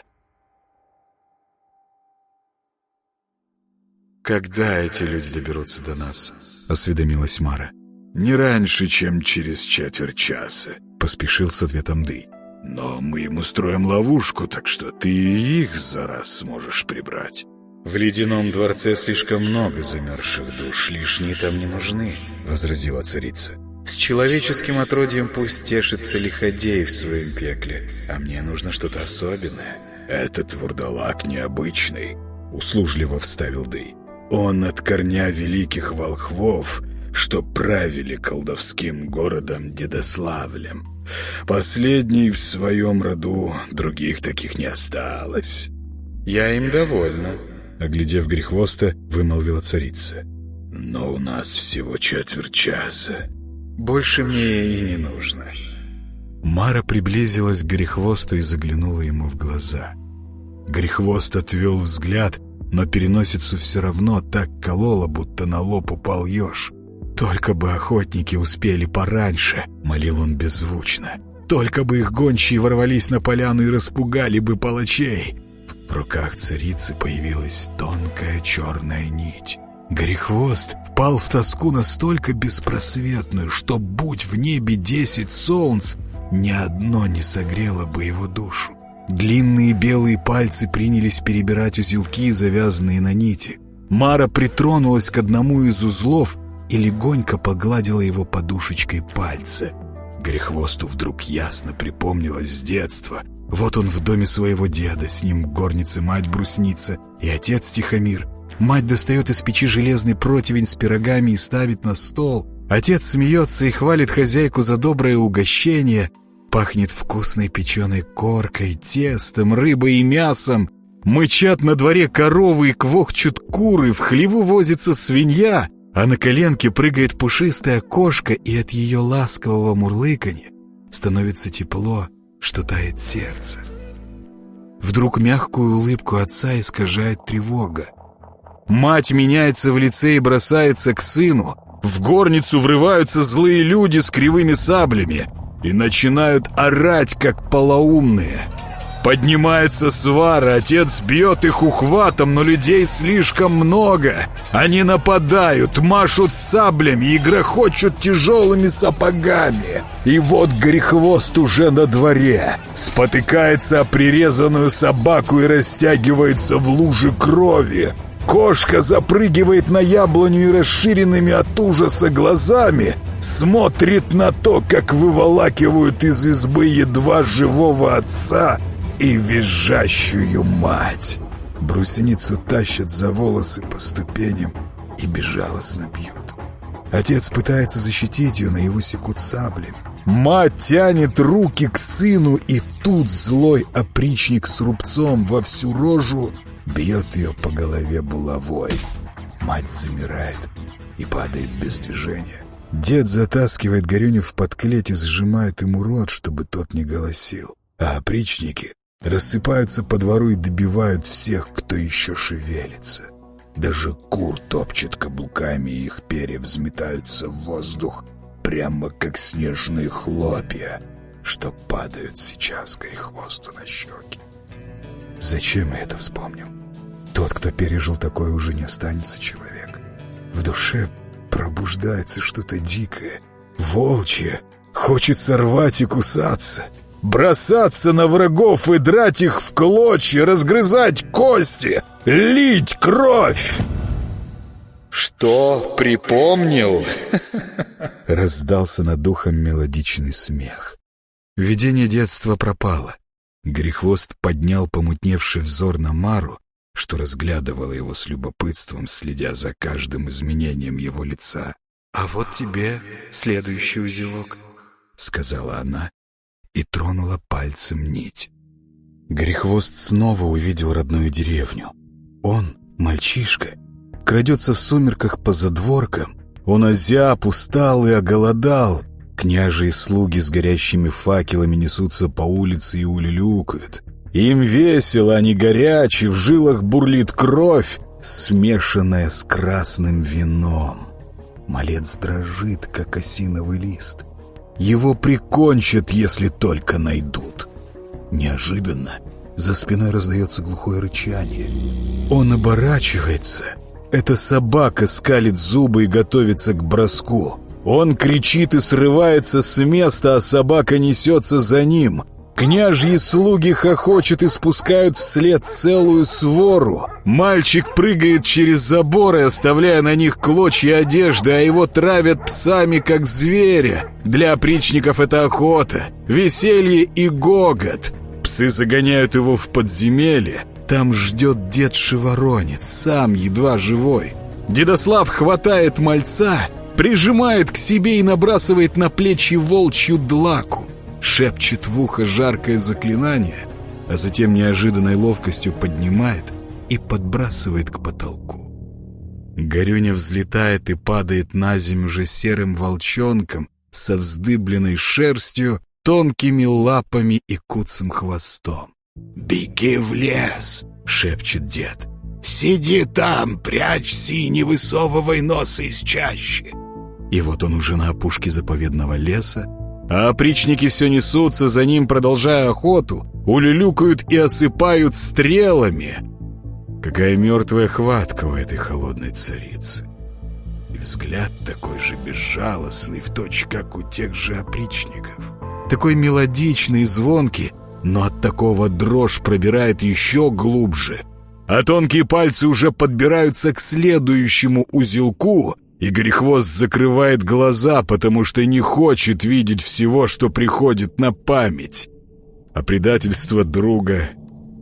«Когда эти люди доберутся до нас?» — осведомилась Мара. «Не раньше, чем через четверть часа», — поспешил с ответом Дый. «Но мы им устроим ловушку, так что ты их за раз сможешь прибрать». «В ледяном дворце слишком много замерзших душ, лишние там не нужны», — возразила царица. «С человеческим отродьем пусть тешится лиходей в своем пекле, а мне нужно что-то особенное». «Этот вурдалак необычный», — услужливо вставил Дэй. «Он от корня великих волхвов, что правили колдовским городом Дедославлем. Последний в своем роду, других таких не осталось». «Я им довольна», Оглядев грехвоста, вымолвила царица. «Но у нас всего четверть часа. Больше мне и не нужно». Мара приблизилась к грехвосту и заглянула ему в глаза. Грехвост отвел взгляд, но переносицу все равно так кололо, будто на лоб упал еж. «Только бы охотники успели пораньше», — молил он беззвучно. «Только бы их гончие ворвались на поляну и распугали бы палачей. В руках царицы появилась тонкая черная нить. Грехвост впал в тоску настолько беспросветную, что, будь в небе десять солнц, ни одно не согрело бы его душу. Длинные белые пальцы принялись перебирать узелки, завязанные на нити. Мара притронулась к одному из узлов и легонько погладила его подушечкой пальца. Грехвосту вдруг ясно припомнилось с детства, вот он в доме своего деда, с ним горница мать-брусница и отец Тихомир. Мать достает из печи железный противень с пирогами и ставит на стол. Отец смеется и хвалит хозяйку за доброе угощение. Пахнет вкусной печеной коркой, тестом, рыбой и мясом. Мычат на дворе коровы и квохчут куры, в хлеву возится свинья, а на коленке прыгает пушистая кошка, и от ее ласкового мурлыканья становится тепло, что тает сердце. Вдруг мягкую улыбку отца искажает тревога. Мать меняется в лице и бросается к сыну. В горницу врываются злые люди с кривыми саблями и начинают орать, как полоумные. Поднимается свара, отец бьет их ухватом, но людей слишком много. Они нападают, машут саблями и грохочут тяжелыми сапогами. И вот грехвост уже на дворе. Спотыкается о прирезанную собаку и растягивается в луже крови. Кошка запрыгивает на яблоню и расширенными от ужаса глазами смотрит на то, как выволакивают из избы едва живого отца и визжащую мать. Брусеницу тащат за волосы по ступеням и безжалостно бьют. Отец пытается защитить ее, но его секут саблем. Мать тянет руки к сыну, и тут злой опричник с рубцом во всю рожу бьет ее по голове булавой. Мать замирает и падает без движения. Дед затаскивает Горюню в подклеть и сжимает ему рот, чтобы тот не голосил. А опричники рассыпаются по двору и добивают всех, кто еще шевелится. Даже кур топчет каблуками, и их перья взметаются в воздух, прямо как снежные хлопья, что падают сейчас горехвосту на щеки. Зачем я это вспомнил? Тот, кто пережил такое, уже не останется человек. В душе пробуждается что-то дикое, волчье, хочется рвать и кусаться — бросаться на врагов и драть их в клочья, разгрызать кости, лить кровь. «Что припомнил?» Раздался над духом мелодичный смех. Видение детства пропало. Грехвост поднял помутневший взор на Мару, что разглядывала его с любопытством, следя за каждым изменением его лица. «А вот тебе следующий узелок», — сказала она и тронула пальцем нить. Грехвост снова увидел родную деревню. Он, мальчишка, крадется в сумерках по задворкам. Он озяб, устал и оголодал. Княжи и слуги с горящими факелами несутся по улице и улюлюкают. Им весело, они горячие, в жилах бурлит кровь, смешанная с красным вином. Малец дрожит, как осиновый лист. Его прикончат, если только найдут. Неожиданно за спиной раздается глухое рычание. Он оборачивается. Эта собака скалит зубы и готовится к броску. Он кричит и срывается с места, а собака несется за ним. Княжьи слуги хохочут и спускают вслед целую свору. Мальчик прыгает через заборы, оставляя на них клочья одежды, а его травят псами, как зверя. Для опричников это охота, веселье и гогот. Псы загоняют его в подземелье. Там ждет дед Шеворонец, сам едва живой. Дедослав хватает мальца, прижимает к себе и набрасывает на плечи волчью длаку шепчет в ухо жаркое заклинание, а затем неожиданной ловкостью поднимает и подбрасывает к потолку. Горюня взлетает и падает на землю уже серым волчонком со вздыбленной шерстью, тонкими лапами и куцым хвостом. «Беги в лес!» — шепчет дед. «Сиди там, прячься и не высовывай носа из чащи!» И вот он уже на опушке заповедного леса, а опричники все несутся за ним, продолжая охоту, улюлюкают и осыпают стрелами. Какая мертвая хватка у этой холодной царицы. И взгляд такой же безжалостный, в точь, как у тех же опричников. Такой мелодичный и звонкий, но от такого дрожь пробирает еще глубже. А тонкие пальцы уже подбираются к следующему узелку, и Грехвост закрывает глаза, потому что не хочет видеть всего, что приходит на память. А предательство друга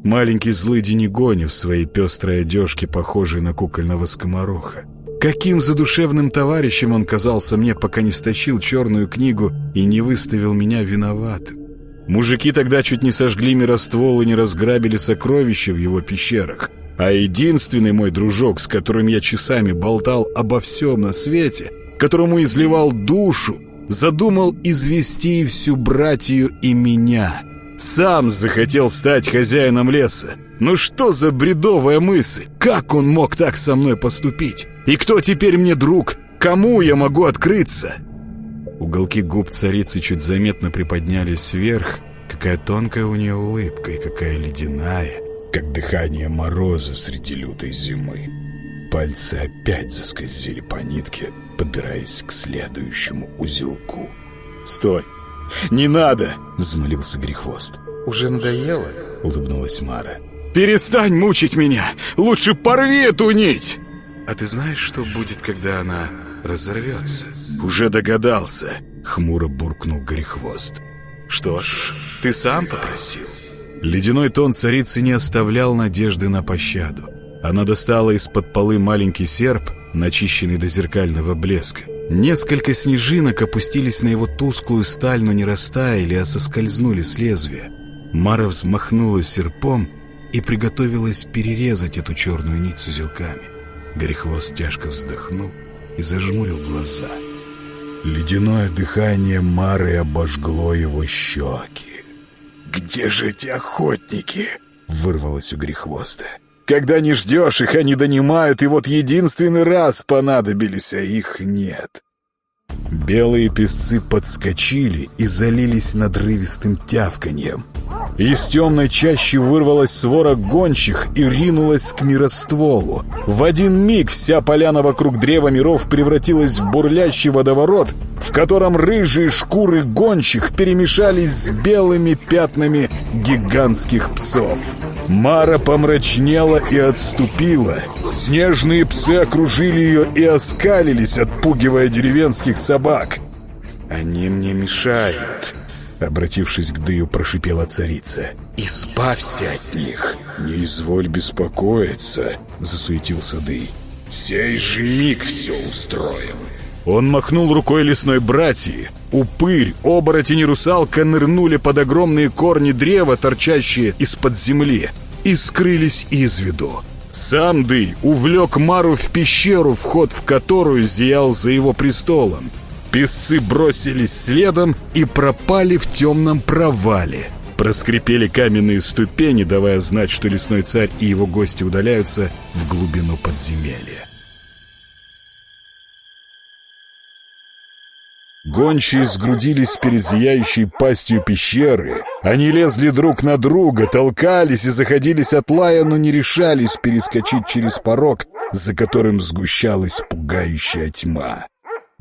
маленький злый Денигони в своей пестрой одежке, похожей на кукольного скомороха. Каким задушевным товарищем он казался мне, пока не стащил черную книгу и не выставил меня виноватым. Мужики тогда чуть не сожгли мироствол и не разграбили сокровища в его пещерах — а единственный мой дружок, с которым я часами болтал обо всем на свете, которому изливал душу, задумал извести всю братью и меня. Сам захотел стать хозяином леса. Ну что за бредовая мысль? Как он мог так со мной поступить? И кто теперь мне друг? Кому я могу открыться? Уголки губ царицы чуть заметно приподнялись вверх. Какая тонкая у нее улыбка и какая ледяная как дыхание мороза среди лютой зимы. Пальцы опять заскользили по нитке, подбираясь к следующему узелку. «Стой! Не надо!» — взмолился Грехвост. «Уже надоело?» — улыбнулась Мара. «Перестань мучить меня! Лучше порви эту нить!» «А ты знаешь, что будет, когда она разорвется?» «Уже догадался!» — хмуро буркнул Грехвост. «Что ж, ты сам попросил?» Ледяной тон царицы не оставлял надежды на пощаду. Она достала из-под полы маленький серп, начищенный до зеркального блеска. Несколько снежинок опустились на его тусклую сталь, но не растаяли, а соскользнули с лезвия. Мара взмахнула серпом и приготовилась перерезать эту черную нить с узелками. Горехвост тяжко вздохнул и зажмурил глаза. Ледяное дыхание Мары обожгло его щеки. «Где же эти охотники?» — вырвалось у Грехвоста. «Когда не ждешь их, они донимают, и вот единственный раз понадобились, а их нет». Белые песцы подскочили и залились надрывистым тявканьем. Из темной чащи вырвалась свора гончих и ринулась к миростволу. В один миг вся поляна вокруг древа миров превратилась в бурлящий водоворот, в котором рыжие шкуры гончих перемешались с белыми пятнами гигантских псов. Мара помрачнела и отступила. Снежные псы окружили ее и оскалились, отпугивая деревенских собак. «Они мне мешают», Обратившись к Дыю, прошипела царица. «Избавься от них!» «Не изволь беспокоиться!» Засуетился Дый. «Сей же миг все устроим!» Он махнул рукой лесной братьи. Упырь, оборотень и русалка нырнули под огромные корни древа, торчащие из-под земли, и скрылись из виду. Сам Дый увлек Мару в пещеру, вход в которую зиял за его престолом. Песцы бросились следом и пропали в темном провале. Проскрипели каменные ступени, давая знать, что лесной царь и его гости удаляются в глубину подземелья. Гончие сгрудились перед зияющей пастью пещеры. Они лезли друг на друга, толкались и заходились от лая, но не решались перескочить через порог, за которым сгущалась пугающая тьма.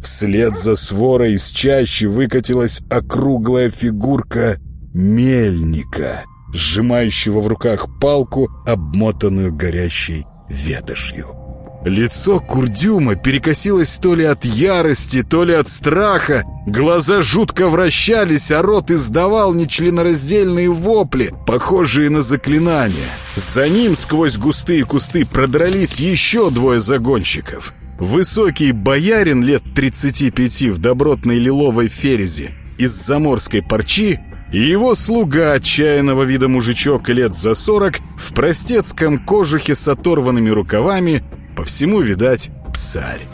Вслед за сворой из чащи выкатилась округлая фигурка мельника, сжимающего в руках палку, обмотанную горящей ветошью. Лицо Курдюма перекосилось то ли от ярости, то ли от страха. Глаза жутко вращались, а рот издавал нечленораздельные вопли, похожие на заклинания. За ним сквозь густые кусты продрались еще двое загонщиков. Высокий боярин лет 35 в добротной лиловой ферезе из заморской парчи и его слуга, отчаянного вида мужичок лет за сорок, в простецком кожухе с оторванными рукавами, по всему, видать, псарь.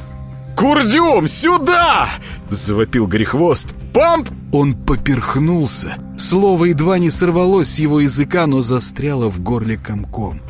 «Курдюм, сюда!» — завопил Грехвост. «Памп!» Он поперхнулся. Слово едва не сорвалось с его языка, но застряло в горле комком.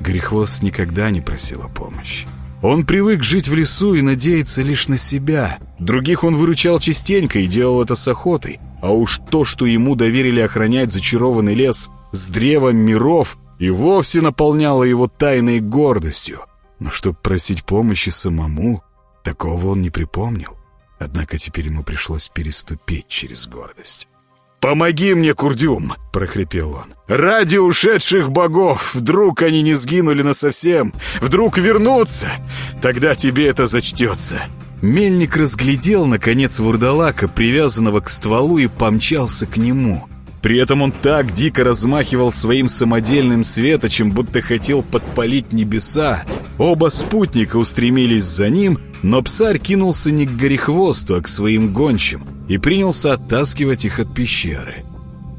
Грехвост никогда не просил о помощи. Он привык жить в лесу и надеяться лишь на себя. Других он выручал частенько и делал это с охотой. А уж то, что ему доверили охранять зачарованный лес с древом миров, и вовсе наполняло его тайной гордостью. Но чтобы просить помощи самому, такого он не припомнил. Однако теперь ему пришлось переступить через гордость. «Помоги мне, Курдюм!» — прохрипел он. «Ради ушедших богов! Вдруг они не сгинули насовсем! Вдруг вернутся! Тогда тебе это зачтется!» Мельник разглядел, наконец, вурдалака, привязанного к стволу, и помчался к нему. При этом он так дико размахивал своим самодельным светочем, будто хотел подпалить небеса. Оба спутника устремились за ним, но псарь кинулся не к горехвосту, а к своим гончим и принялся оттаскивать их от пещеры.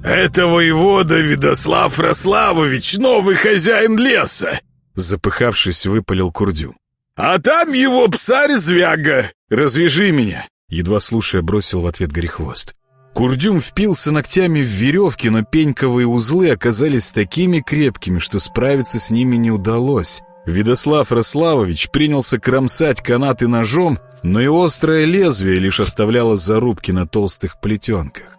«Это воевода Видослав Рославович, новый хозяин леса!» Запыхавшись, выпалил Курдюм. «А там его псарь Звяга! Развяжи меня!» Едва слушая, бросил в ответ Горехвост. Курдюм впился ногтями в веревки, но пеньковые узлы оказались такими крепкими, что справиться с ними не удалось. Видослав Рославович принялся кромсать канаты ножом, но и острое лезвие лишь оставляло зарубки на толстых плетенках.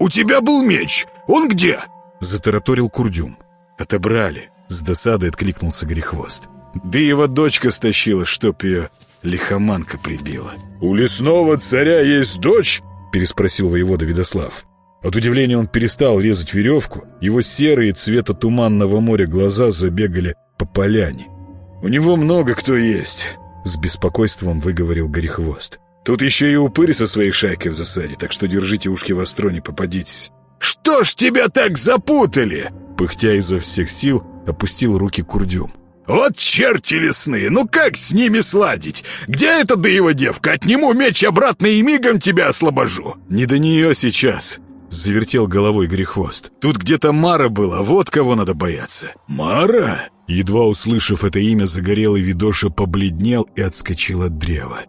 «У тебя был меч! Он где?» — затараторил Курдюм. «Отобрали!» — с досадой откликнулся Грехвост. «Да его дочка стащила, чтоб ее лихоманка прибила». «У лесного царя есть дочь?» — переспросил воевода Видослав. От удивления он перестал резать веревку, его серые цвета туманного моря глаза забегали по поляне. «У него много кто есть», — с беспокойством выговорил Горехвост. «Тут еще и упырь со своей шайкой в засаде, так что держите ушки востро, не попадитесь». «Что ж тебя так запутали?» Пыхтя изо всех сил, опустил руки Курдюм. «Вот черти лесные, ну как с ними сладить? Где эта дыева девка? Отниму меч обратно и мигом тебя освобожу!» «Не до нее сейчас!» — завертел головой Грехвост. «Тут где-то Мара была, вот кого надо бояться!» «Мара?» Едва услышав это имя, загорелый Видоша побледнел и отскочил от древа.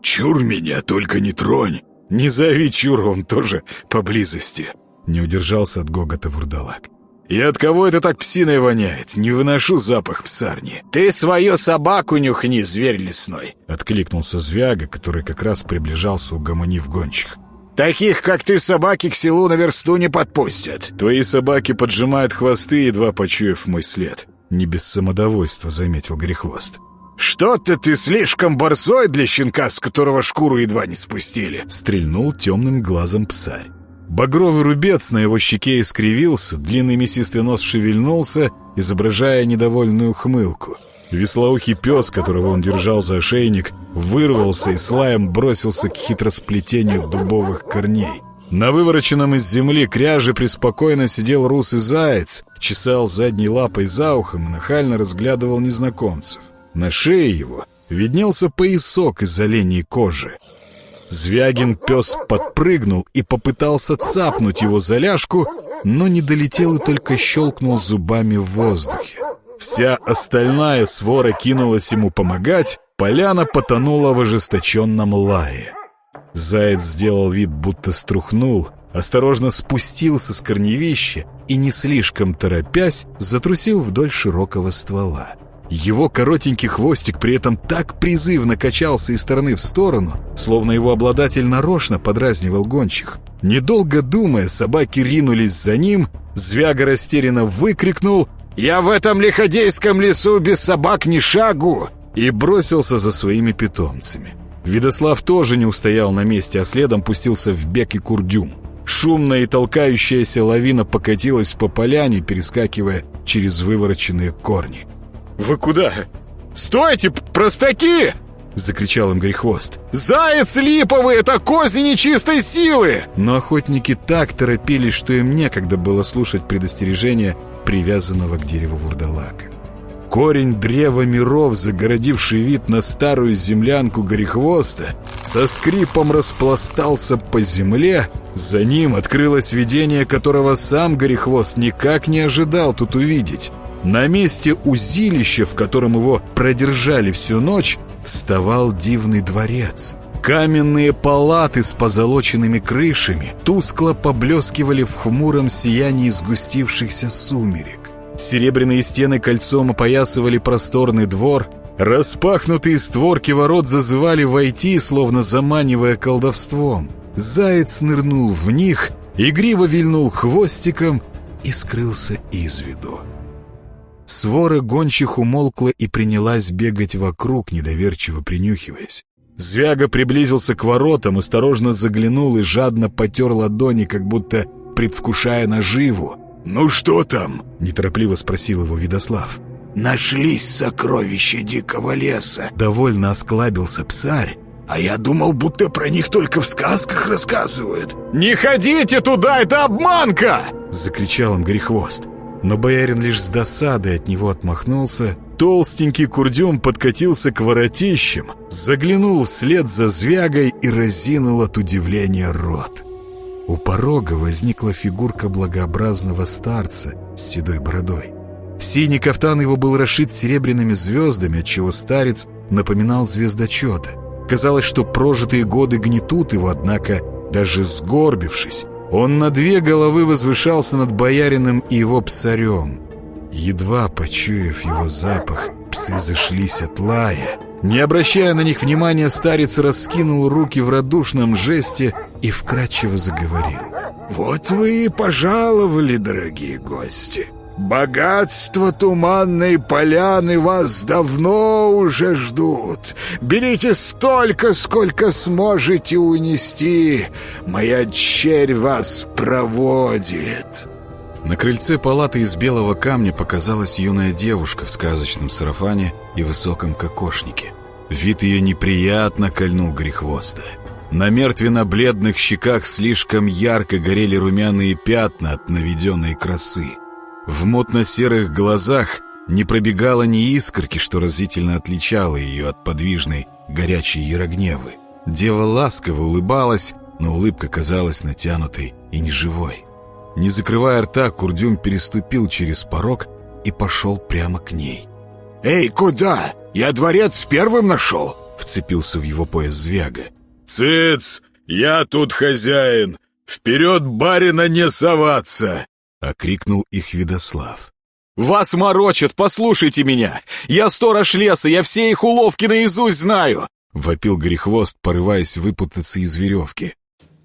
«Чур меня, только не тронь!» «Не зови Чура, он тоже поблизости!» Не удержался от гогота вурдалак. «И от кого это так псиной воняет? Не выношу запах псарни». «Ты свою собаку нюхни, зверь лесной!» Откликнулся Звяга, который как раз приближался, угомонив гончих. «Таких, как ты, собаки к селу на версту не подпустят!» «Твои собаки поджимают хвосты, едва почуяв мой след!» Не без самодовольства заметил Грехвост. «Что-то ты слишком борзой для щенка, с которого шкуру едва не спустили!» Стрельнул темным глазом псарь. Багровый рубец на его щеке искривился, длинный мясистый нос шевельнулся, изображая недовольную хмылку. Веслоухий пес, которого он держал за ошейник, вырвался и слаем бросился к хитросплетению дубовых корней. На вывороченном из земли кряже преспокойно сидел русый заяц, чесал задней лапой за ухом и нахально разглядывал незнакомцев. На шее его виднелся поясок из оленей кожи. Звягин пес подпрыгнул и попытался цапнуть его за ляжку, но не долетел и только щелкнул зубами в воздухе. Вся остальная свора кинулась ему помогать, поляна потонула в ожесточенном лае. Заяц сделал вид, будто струхнул, осторожно спустился с корневища и, не слишком торопясь, затрусил вдоль широкого ствола. Его коротенький хвостик при этом так призывно качался из стороны в сторону, словно его обладатель нарочно подразнивал гончих. Недолго думая, собаки ринулись за ним, Звяга растерянно выкрикнул «Я в этом лиходейском лесу без собак ни шагу!» и бросился за своими питомцами. Видослав тоже не устоял на месте, а следом пустился в бег и курдюм. Шумная и толкающаяся лавина покатилась по поляне, перескакивая через вывороченные корни. «Вы куда? Стойте, простаки!» — закричал им Грехвост. «Заяц липовый — это козни нечистой силы!» Но охотники так торопились, что им некогда было слушать предостережение привязанного к дереву вурдалака. Корень древа миров, загородивший вид на старую землянку Горехвоста, со скрипом распластался по земле. За ним открылось видение, которого сам Горехвост никак не ожидал тут увидеть. На месте узилища, в котором его продержали всю ночь, вставал дивный дворец. Каменные палаты с позолоченными крышами тускло поблескивали в хмуром сиянии сгустившихся сумерек. Серебряные стены кольцом опоясывали просторный двор, распахнутые створки ворот зазывали войти, словно заманивая колдовством. Заяц нырнул в них, игриво вильнул хвостиком и скрылся из виду. Свора гончих умолкла и принялась бегать вокруг, недоверчиво принюхиваясь. Звяга приблизился к воротам, осторожно заглянул и жадно потер ладони, как будто предвкушая наживу. «Ну что там?» — неторопливо спросил его Видослав. «Нашлись сокровища дикого леса!» Довольно осклабился псарь. «А я думал, будто про них только в сказках рассказывают!» «Не ходите туда, это обманка!» — закричал он Грехвост. Но боярин лишь с досадой от него отмахнулся. Толстенький курдюм подкатился к воротищам, заглянул вслед за звягой и разинул от удивления рот. У порога возникла фигурка благообразного старца с седой бородой. Синий кафтан его был расшит серебряными звездами, отчего старец напоминал звездочета. Казалось, что прожитые годы гнетут его, однако, даже сгорбившись, он на две головы возвышался над боярином и его псарем. Едва почуяв его запах, псы зашлись от лая. Не обращая на них внимания, старец раскинул руки в радушном жесте и вкрадчиво заговорил. «Вот вы и пожаловали, дорогие гости!» Богатство туманной поляны вас давно уже ждут. Берите столько, сколько сможете унести. Моя черь вас проводит». На крыльце палаты из белого камня показалась юная девушка в сказочном сарафане и высоком кокошнике. Вид ее неприятно кольнул грехвоста. На мертвенно-бледных щеках слишком ярко горели румяные пятна от наведенной красы. В мутно-серых глазах не пробегало ни искорки, что разительно отличало ее от подвижной, горячей ярогневы. Дева ласково улыбалась, но улыбка казалась натянутой и неживой. Не закрывая рта, Курдюм переступил через порог и пошел прямо к ней. «Эй, куда? Я дворец первым нашел!» Вцепился в его пояс Звяга. «Цыц! Я тут хозяин! Вперед барина не соваться!» — окрикнул их Видослав. «Вас морочат, послушайте меня! Я сторож леса, я все их уловки наизусть знаю!» — вопил Грехвост, порываясь выпутаться из веревки.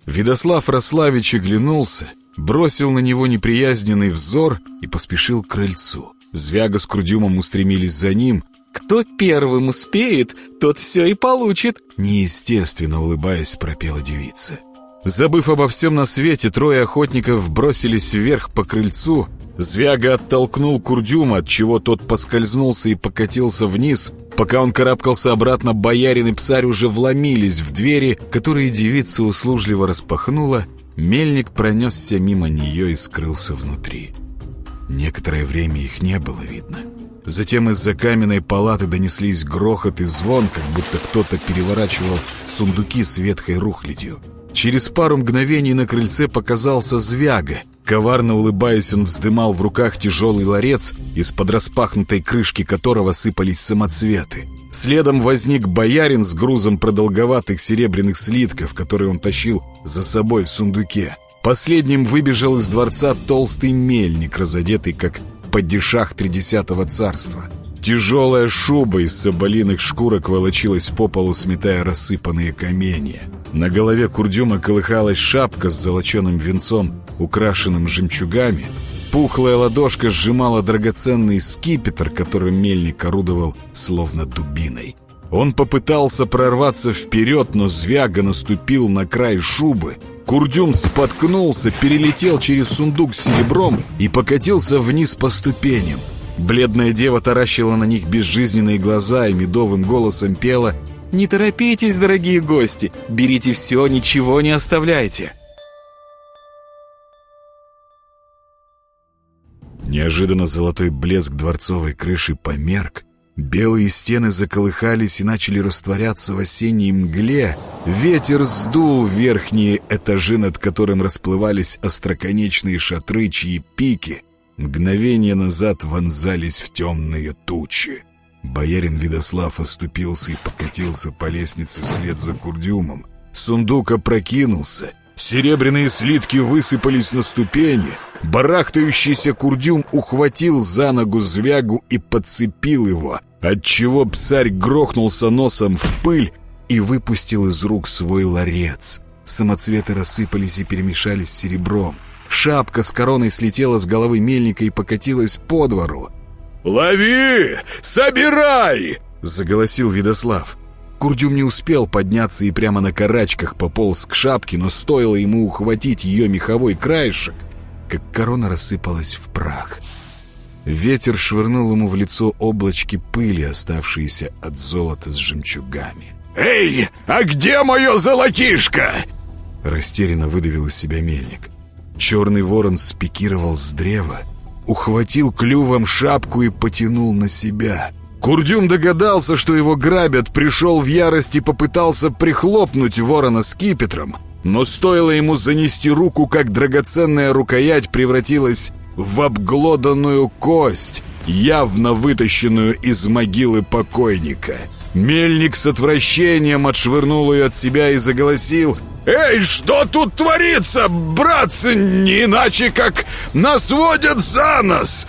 Видослав Рославич оглянулся, бросил на него неприязненный взор и поспешил к крыльцу. Звяга с Крудюмом устремились за ним. «Кто первым успеет, тот все и получит!» Неестественно улыбаясь, пропела девица. Забыв обо всем на свете, трое охотников бросились вверх по крыльцу. Звяга оттолкнул Курдюма, от чего тот поскользнулся и покатился вниз. Пока он карабкался обратно, боярин и псарь уже вломились в двери, которые девица услужливо распахнула. Мельник пронесся мимо нее и скрылся внутри. Некоторое время их не было видно. Затем из-за каменной палаты донеслись грохот и звон, как будто кто-то переворачивал сундуки с ветхой рухлядью. Через пару мгновений на крыльце показался Звяга. Коварно улыбаясь, он вздымал в руках тяжелый ларец, из-под распахнутой крышки которого сыпались самоцветы. Следом возник боярин с грузом продолговатых серебряных слитков, которые он тащил за собой в сундуке. Последним выбежал из дворца толстый мельник, разодетый как падишах тридесятого царства. Тяжелая шуба из соболиных шкурок волочилась по полу, сметая рассыпанные каменья. На голове Курдюма колыхалась шапка с золоченым венцом, украшенным жемчугами. Пухлая ладошка сжимала драгоценный скипетр, которым мельник орудовал словно дубиной. Он попытался прорваться вперед, но Звяга наступил на край шубы. Курдюм споткнулся, перелетел через сундук с серебром и покатился вниз по ступеням. Бледная дева таращила на них безжизненные глаза и медовым голосом пела «Не торопитесь, дорогие гости, берите все, ничего не оставляйте». Неожиданно золотой блеск дворцовой крыши померк, белые стены заколыхались и начали растворяться в осенней мгле, ветер сдул верхние этажи, над которым расплывались остроконечные шатры, чьи пики — мгновение назад вонзались в темные тучи. Боярин Видослав оступился и покатился по лестнице вслед за Курдюмом. Сундук опрокинулся, серебряные слитки высыпались на ступени. Барахтающийся Курдюм ухватил за ногу звягу и подцепил его, отчего псарь грохнулся носом в пыль и выпустил из рук свой ларец. Самоцветы рассыпались и перемешались с серебром. Шапка с короной слетела с головы мельника и покатилась по двору. «Лови! Собирай!» — заголосил Видослав. Курдюм не успел подняться и прямо на карачках пополз к шапке, но стоило ему ухватить ее меховой краешек, как корона рассыпалась в прах. Ветер швырнул ему в лицо облачки пыли, оставшиеся от золота с жемчугами. «Эй, а где мое золотишко?» Растерянно выдавил из себя мельник. Черный ворон спикировал с древа, ухватил клювом шапку и потянул на себя. Курдюм догадался, что его грабят, пришел в ярость и попытался прихлопнуть ворона скипетром, но стоило ему занести руку, как драгоценная рукоять превратилась в обглоданную кость, явно вытащенную из могилы покойника. Мельник с отвращением отшвырнул ее от себя и заголосил «Эй, что тут творится, братцы? Не иначе, как нас водят за нос!»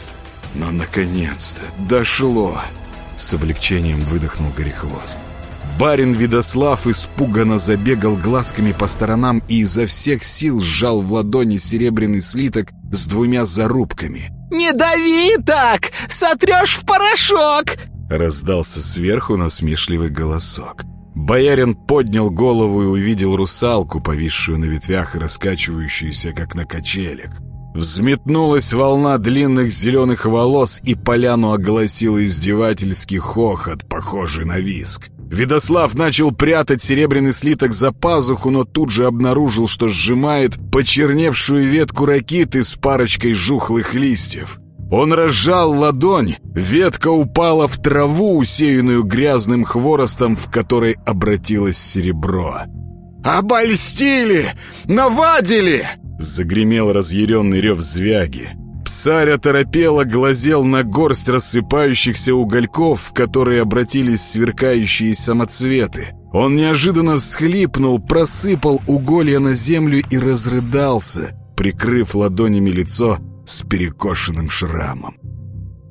Но, наконец-то, дошло. С облегчением выдохнул Горехвост. Барин Видослав испуганно забегал глазками по сторонам и изо всех сил сжал в ладони серебряный слиток с двумя зарубками. «Не дави так! Сотрешь в порошок!» Раздался сверху насмешливый голосок. Боярин поднял голову и увидел русалку, повисшую на ветвях и раскачивающуюся, как на качелях. Взметнулась волна длинных зеленых волос, и поляну огласил издевательский хохот, похожий на виск. Видослав начал прятать серебряный слиток за пазуху, но тут же обнаружил, что сжимает почерневшую ветку ракиты с парочкой жухлых листьев. Он разжал ладонь, ветка упала в траву, усеянную грязным хворостом, в которой обратилось серебро. «Обольстили! Навадили!» — загремел разъяренный рев звяги. Псарь оторопело глазел на горсть рассыпающихся угольков, в которые обратились сверкающие самоцветы. Он неожиданно всхлипнул, просыпал уголья на землю и разрыдался, прикрыв ладонями лицо, с перекошенным шрамом.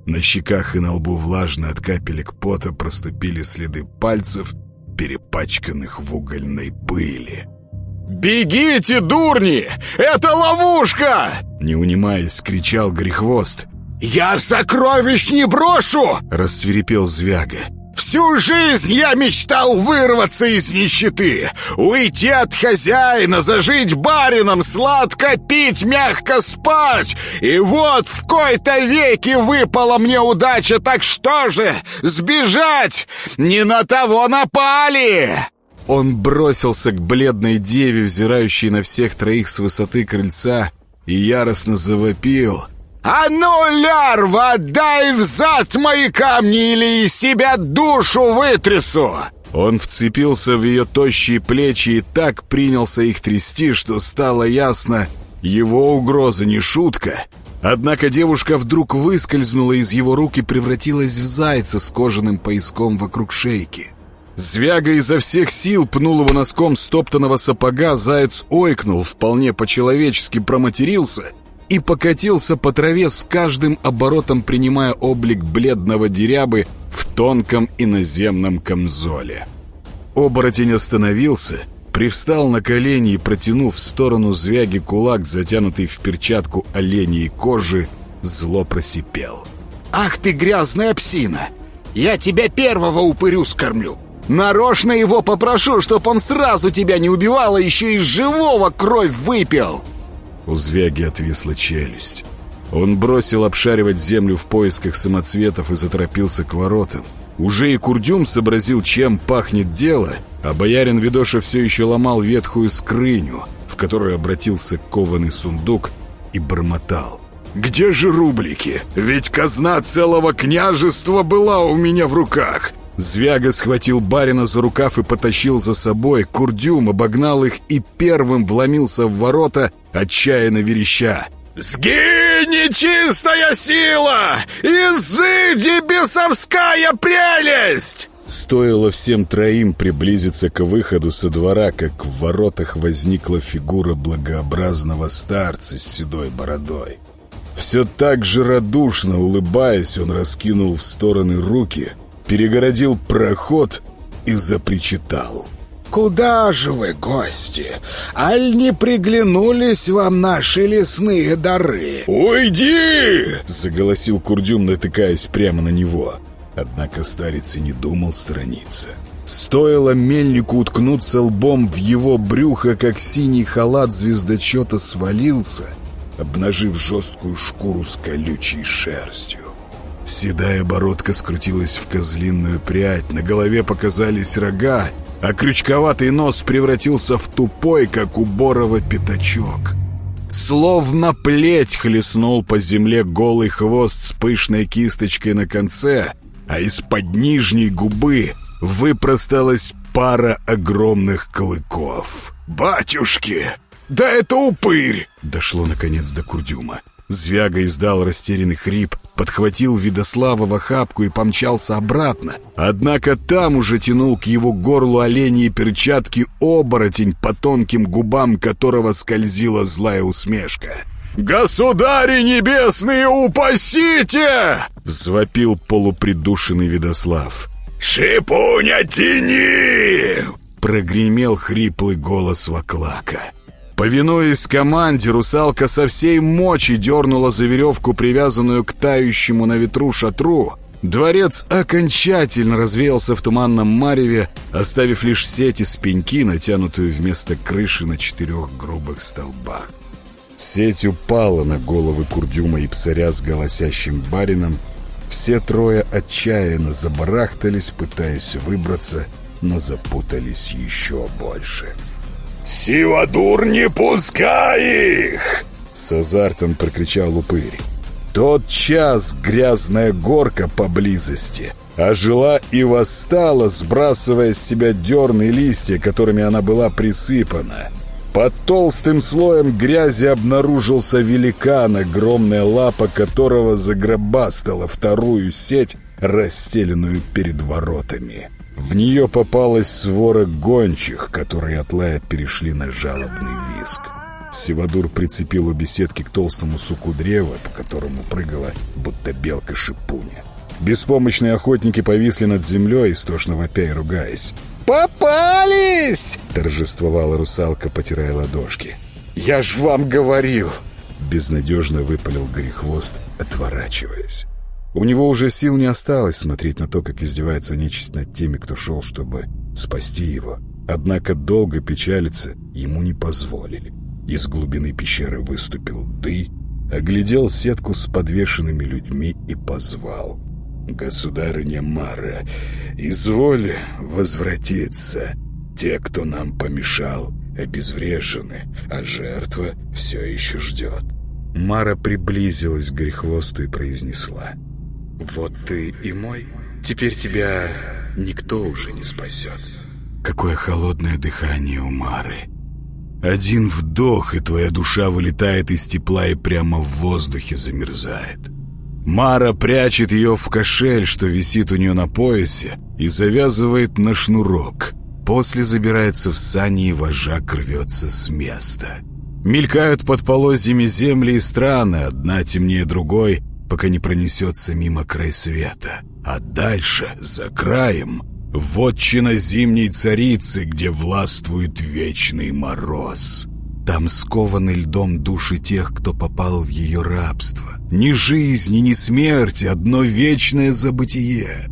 На щеках и на лбу влажно от капелек пота проступили следы пальцев, перепачканных в угольной пыли. «Бегите, дурни! Это ловушка!» Не унимаясь, кричал Грехвост. «Я сокровищ не брошу!» Рассверепел Звяга. Всю жизнь я мечтал вырваться из нищеты, уйти от хозяина, зажить барином, сладко пить, мягко спать. И вот в кои-то веки выпала мне удача, так что же, сбежать? Не на того напали!» Он бросился к бледной деве, взирающей на всех троих с высоты крыльца, и яростно завопил — «А ну, лярва, отдай взад мои камни, или из тебя душу вытрясу!» Он вцепился в ее тощие плечи и так принялся их трясти, что стало ясно, его угроза не шутка. Однако девушка вдруг выскользнула из его рук и превратилась в зайца с кожаным пояском вокруг шейки. Звяга изо всех сил пнул его носком стоптанного сапога, заяц ойкнул, вполне по-человечески проматерился — и покатился по траве с каждым оборотом, принимая облик бледного дерябы в тонком иноземном камзоле. Оборотень остановился, привстал на колени и, протянув в сторону звяги кулак, затянутый в перчатку оленей кожи, зло просипел. «Ах ты грязная псина! Я тебя первого упырю скормлю! Нарочно его попрошу, чтоб он сразу тебя не убивал, а еще и живого кровь выпил!» У Звяги отвисла челюсть. Он бросил обшаривать землю в поисках самоцветов и заторопился к воротам. Уже и Курдюм сообразил, чем пахнет дело, а боярин Видоша все еще ломал ветхую скрыню, в которую обратился кованый сундук и бормотал. «Где же рублики? Ведь казна целого княжества была у меня в руках!» Звяга схватил барина за рукав и потащил за собой. Курдюм обогнал их и первым вломился в ворота, отчаянно вереща. «Сгинь, нечистая сила! Изыди, бесовская прелесть!» Стоило всем троим приблизиться к выходу со двора, как в воротах возникла фигура благообразного старца с седой бородой. Все так же радушно улыбаясь, он раскинул в стороны руки, перегородил проход и запричитал. «Куда же вы, гости? Аль не приглянулись вам наши лесные дары?» «Уйди!» — заголосил Курдюм, натыкаясь прямо на него. Однако старец и не думал сторониться. Стоило мельнику уткнуться лбом в его брюхо, как синий халат звездочета свалился, обнажив жесткую шкуру с колючей шерстью. Седая бородка скрутилась в козлиную прядь, на голове показались рога, а крючковатый нос превратился в тупой, как у Борова, пятачок. Словно плеть хлестнул по земле голый хвост с пышной кисточкой на конце, а из-под нижней губы выпросталась пара огромных клыков. «Батюшки! Да это упырь!» Дошло, наконец, до Курдюма. Звяга издал растерянный хрип, подхватил Видослава в охапку и помчался обратно. Однако там уже тянул к его горлу оленьи перчатки оборотень, по тонким губам которого скользила злая усмешка. «Государи небесные, упасите!» — взвопил полупридушенный Видослав. «Шипуня, тяни!» — прогремел хриплый голос Ваклака. Повинуясь команде, русалка со всей мочи дернула за веревку, привязанную к тающему на ветру шатру. Дворец окончательно развеялся в туманном мареве, оставив лишь сеть из пеньки, натянутую вместо крыши на четырех грубых столбах. Сеть упала на головы Курдюма и псаря с голосящим барином. Все трое отчаянно забарахтались, пытаясь выбраться, но запутались еще больше. «Сивадур, не пускай их!» С азартом прокричал упырь. Тот час грязная горка поблизости ожила и восстала, сбрасывая с себя дерны листья, которыми она была присыпана. Под толстым слоем грязи обнаружился великан, огромная лапа которого загробастала вторую сеть, расстеленную перед воротами. В нее попалась свора гончих, которые от лая перешли на жалобный виск. Севадур прицепил у беседки к толстому суку древа, по которому прыгала, будто белка-шипуня. Беспомощные охотники повисли над землей, истошно вопя и ругаясь. «Попались!» — торжествовала русалка, потирая ладошки. «Я ж вам говорил!» — безнадежно выпалил Горехвост, отворачиваясь. У него уже сил не осталось смотреть на то, как издевается нечисть над теми, кто шел, чтобы спасти его. Однако долго печалиться ему не позволили. Из глубины пещеры выступил Ды, оглядел сетку с подвешенными людьми и позвал. «Государыня Мара, изволь возвратиться. Те, кто нам помешал, обезврежены, а жертва все еще ждет». Мара приблизилась к грехвосту и произнесла. «Вот ты и мой. Теперь тебя никто уже не спасет». Какое холодное дыхание у Мары. Один вдох, и твоя душа вылетает из тепла и прямо в воздухе замерзает. Мара прячет ее в кошель, что висит у нее на поясе, и завязывает на шнурок. После забирается в сани, и вожак рвется с места. Мелькают под полозьями земли и страны, одна темнее другой, пока не пронесется мимо край света. А дальше, за краем, вотчина зимней царицы, где властвует вечный мороз. Там скованы льдом души тех, кто попал в ее рабство. Ни жизни, ни смерти, одно вечное забытие.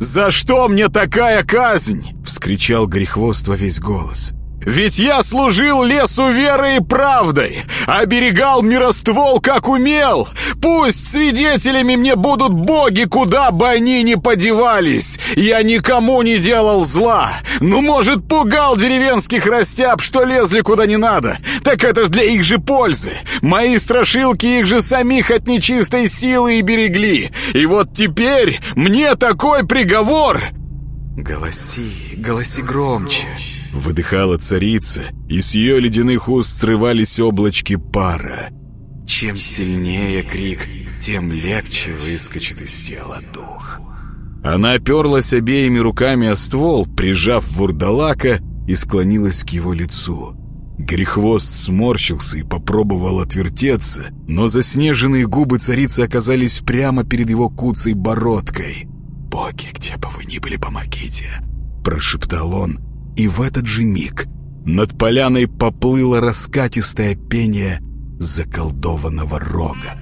«За что мне такая казнь?» — вскричал Грехвост во весь голос. Ведь я служил лесу верой и правдой, оберегал мироствол, как умел. Пусть свидетелями мне будут боги, куда бы они ни подевались. Я никому не делал зла. Ну, может, пугал деревенских растяб, что лезли куда не надо. Так это ж для их же пользы. Мои страшилки их же самих от нечистой силы и берегли. И вот теперь мне такой приговор... Голоси, голоси громче. Выдыхала царица, и с ее ледяных уст срывались облачки пара. Чем сильнее крик, тем легче выскочит из тела дух. Она оперлась обеими руками о ствол, прижав вурдалака, и склонилась к его лицу. Грехвост сморщился и попробовал отвертеться, но заснеженные губы царицы оказались прямо перед его куцей бородкой. «Боги, где бы вы ни были, помогите!» — прошептал он, и в этот же миг над поляной поплыло раскатистое пение заколдованного рога.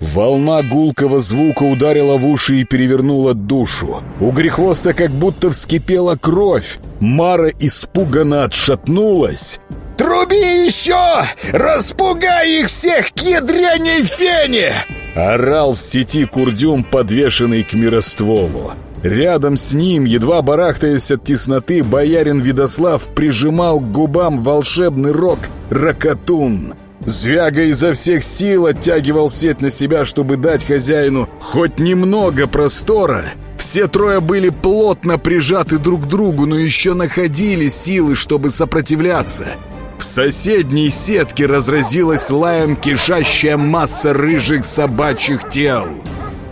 Волна гулкого звука ударила в уши и перевернула душу. У Грехвоста как будто вскипела кровь. Мара испуганно отшатнулась. «Труби еще! Распугай их всех к ядреней фене!» Орал в сети курдюм, подвешенный к миростволу. Рядом с ним, едва барахтаясь от тесноты, боярин Видослав прижимал к губам волшебный рог Ракатун. Звяга изо всех сил оттягивал сеть на себя, чтобы дать хозяину хоть немного простора. Все трое были плотно прижаты друг к другу, но еще находили силы, чтобы сопротивляться. В соседней сетке разразилась лаем кишащая масса рыжих собачьих тел.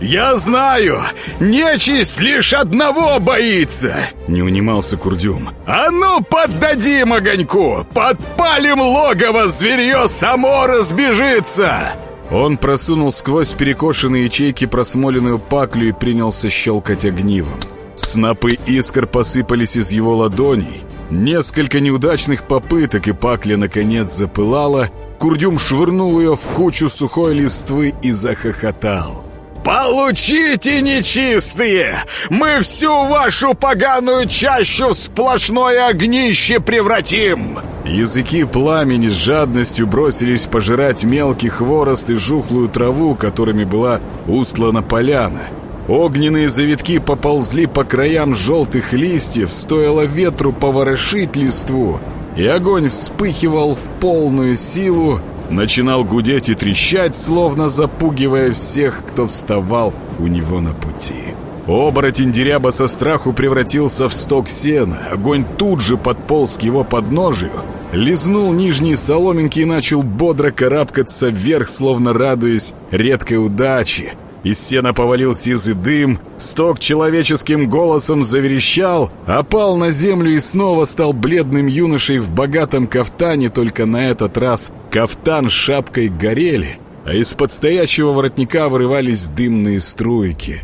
«Я знаю! Нечисть лишь одного боится!» Не унимался Курдюм. «А ну, поддадим огоньку! Подпалим логово, зверье само разбежится!» Он просунул сквозь перекошенные ячейки просмоленную паклю и принялся щелкать огнивом. Снопы искр посыпались из его ладоней. Несколько неудачных попыток, и пакля наконец запылала. Курдюм швырнул ее в кучу сухой листвы и захохотал. «Получите, нечистые! Мы всю вашу поганую чащу в сплошное огнище превратим!» Языки пламени с жадностью бросились пожирать мелкий хворост и жухлую траву, которыми была устлана поляна. Огненные завитки поползли по краям желтых листьев, стоило ветру поворошить листву, и огонь вспыхивал в полную силу, начинал гудеть и трещать, словно запугивая всех, кто вставал у него на пути. Оборотень деряба со страху превратился в сток сена. Огонь тут же подполз к его подножию, лизнул нижние соломинки и начал бодро карабкаться вверх, словно радуясь редкой удаче. Из сена повалил сизый дым, сток человеческим голосом заверещал, опал на землю и снова стал бледным юношей в богатом кафтане, только на этот раз кафтан с шапкой горели, а из-под стоячего воротника вырывались дымные струйки.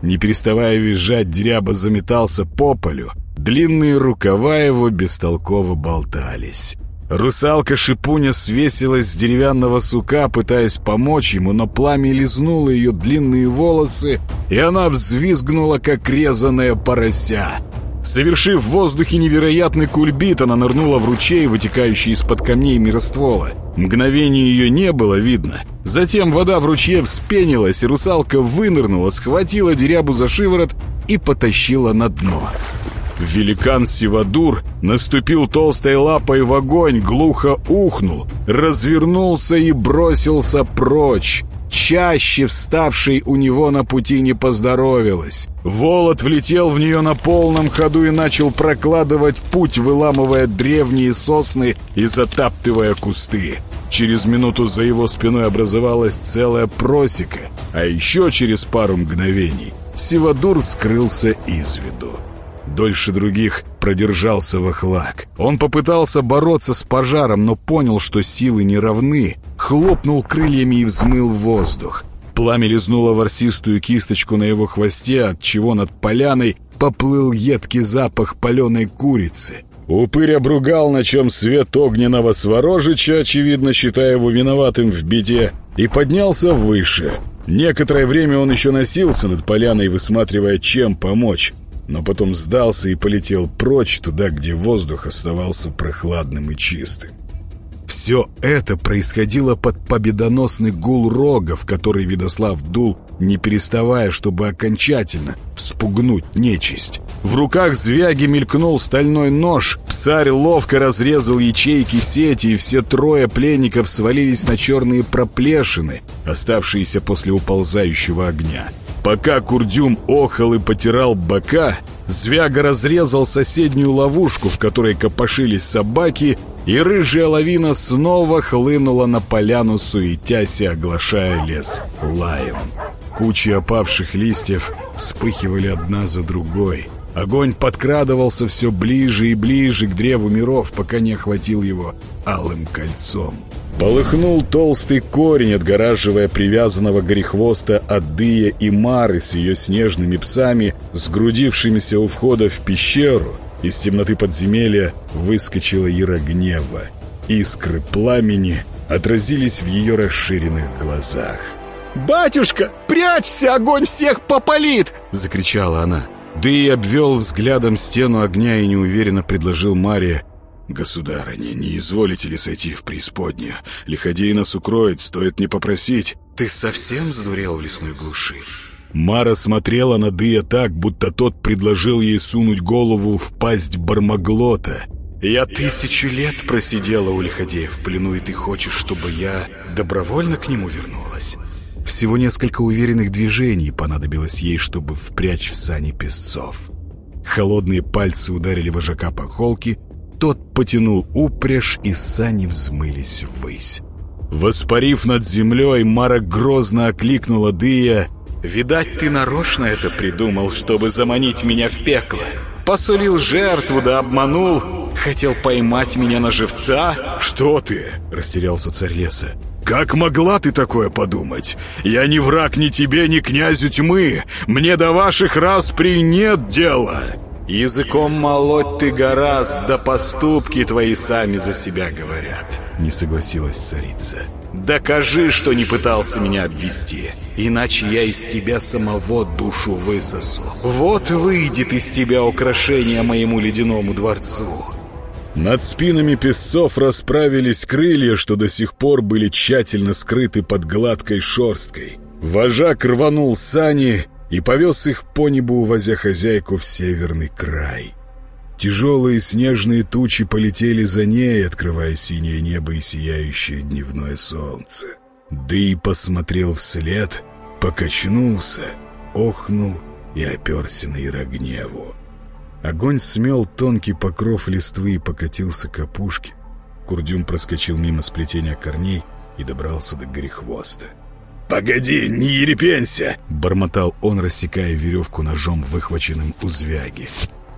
Не переставая визжать, деряба заметался по полю, длинные рукава его бестолково болтались. Русалка Шипуня свесилась с деревянного сука, пытаясь помочь ему, но пламя лизнуло ее длинные волосы, и она взвизгнула, как резаная порося. Совершив в воздухе невероятный кульбит, она нырнула в ручей, вытекающий из-под камней мироствола. Мгновение ее не было видно. Затем вода в ручье вспенилась, и русалка вынырнула, схватила дерябу за шиворот и потащила на дно. Великан Сивадур наступил толстой лапой в огонь, глухо ухнул, развернулся и бросился прочь. Чаще вставшей у него на пути не поздоровилась. Волод влетел в нее на полном ходу и начал прокладывать путь, выламывая древние сосны и затаптывая кусты. Через минуту за его спиной образовалась целая просека, а еще через пару мгновений Сивадур скрылся из виду. Дольше других продержался вахлак. Он попытался бороться с пожаром, но понял, что силы не равны, хлопнул крыльями и взмыл в воздух. Пламя лизнуло ворсистую кисточку на его хвосте, от чего над поляной поплыл едкий запах паленой курицы. Упырь обругал, на чем свет огненного сворожича, очевидно считая его виноватым в беде, и поднялся выше. Некоторое время он еще носился над поляной, высматривая, чем помочь, но потом сдался и полетел прочь туда, где воздух оставался прохладным и чистым. Все это происходило под победоносный гул рогов, который Видослав дул, не переставая, чтобы окончательно спугнуть нечисть. В руках звяги мелькнул стальной нож, псарь ловко разрезал ячейки сети, и все трое пленников свалились на черные проплешины, оставшиеся после уползающего огня. Пока Курдюм охал и потирал бока, Звяга разрезал соседнюю ловушку, в которой копошились собаки, и рыжая лавина снова хлынула на поляну, суетясь и оглашая лес лаем. Кучи опавших листьев вспыхивали одна за другой. Огонь подкрадывался все ближе и ближе к древу миров, пока не охватил его алым кольцом. Полыхнул толстый корень, отгораживая привязанного горехвоста от Дыя и Мары с ее снежными псами, сгрудившимися у входа в пещеру — из темноты подземелья выскочила Ира гнева. Искры пламени отразились в ее расширенных глазах. «Батюшка, прячься, огонь всех попалит!» — закричала она. Да обвел взглядом стену огня и неуверенно предложил Мария. «Государыня, не изволите ли сойти в преисподнюю? Лиходей нас укроет, стоит не попросить». «Ты совсем сдурел в лесной глуши?» Мара смотрела на Дыя так, будто тот предложил ей сунуть голову в пасть бармаглота. «Я тысячу лет просидела у Лиходея в плену, и ты хочешь, чтобы я добровольно к нему вернулась?» Всего несколько уверенных движений понадобилось ей, чтобы впрячь в сани песцов. Холодные пальцы ударили вожака по холке, тот потянул упряжь, и сани взмылись ввысь. Воспарив над землей, Мара грозно окликнула Дыя Видать, ты нарочно это придумал, чтобы заманить меня в пекло. Посулил жертву да обманул. Хотел поймать меня на живца. Что ты? Растерялся царь леса. Как могла ты такое подумать? Я не враг ни тебе, ни князю тьмы. Мне до ваших распри нет дела. Языком молоть ты гораздо, да поступки твои сами за себя говорят. Не согласилась царица. Докажи, что не пытался меня обвести, иначе я из тебя самого душу высосу. Вот выйдет из тебя украшение моему ледяному дворцу». Над спинами песцов расправились крылья, что до сих пор были тщательно скрыты под гладкой шерсткой. Вожак рванул сани и повез их по небу, увозя хозяйку в северный край. Тяжелые снежные тучи полетели за ней, открывая синее небо и сияющее дневное солнце. Да и посмотрел вслед, покачнулся, охнул и оперся на Ярогневу. Огонь смел тонкий покров листвы и покатился к опушке. Курдюм проскочил мимо сплетения корней и добрался до горехвоста. «Погоди, не ерепенься!» — бормотал он, рассекая веревку ножом, выхваченным у звяги.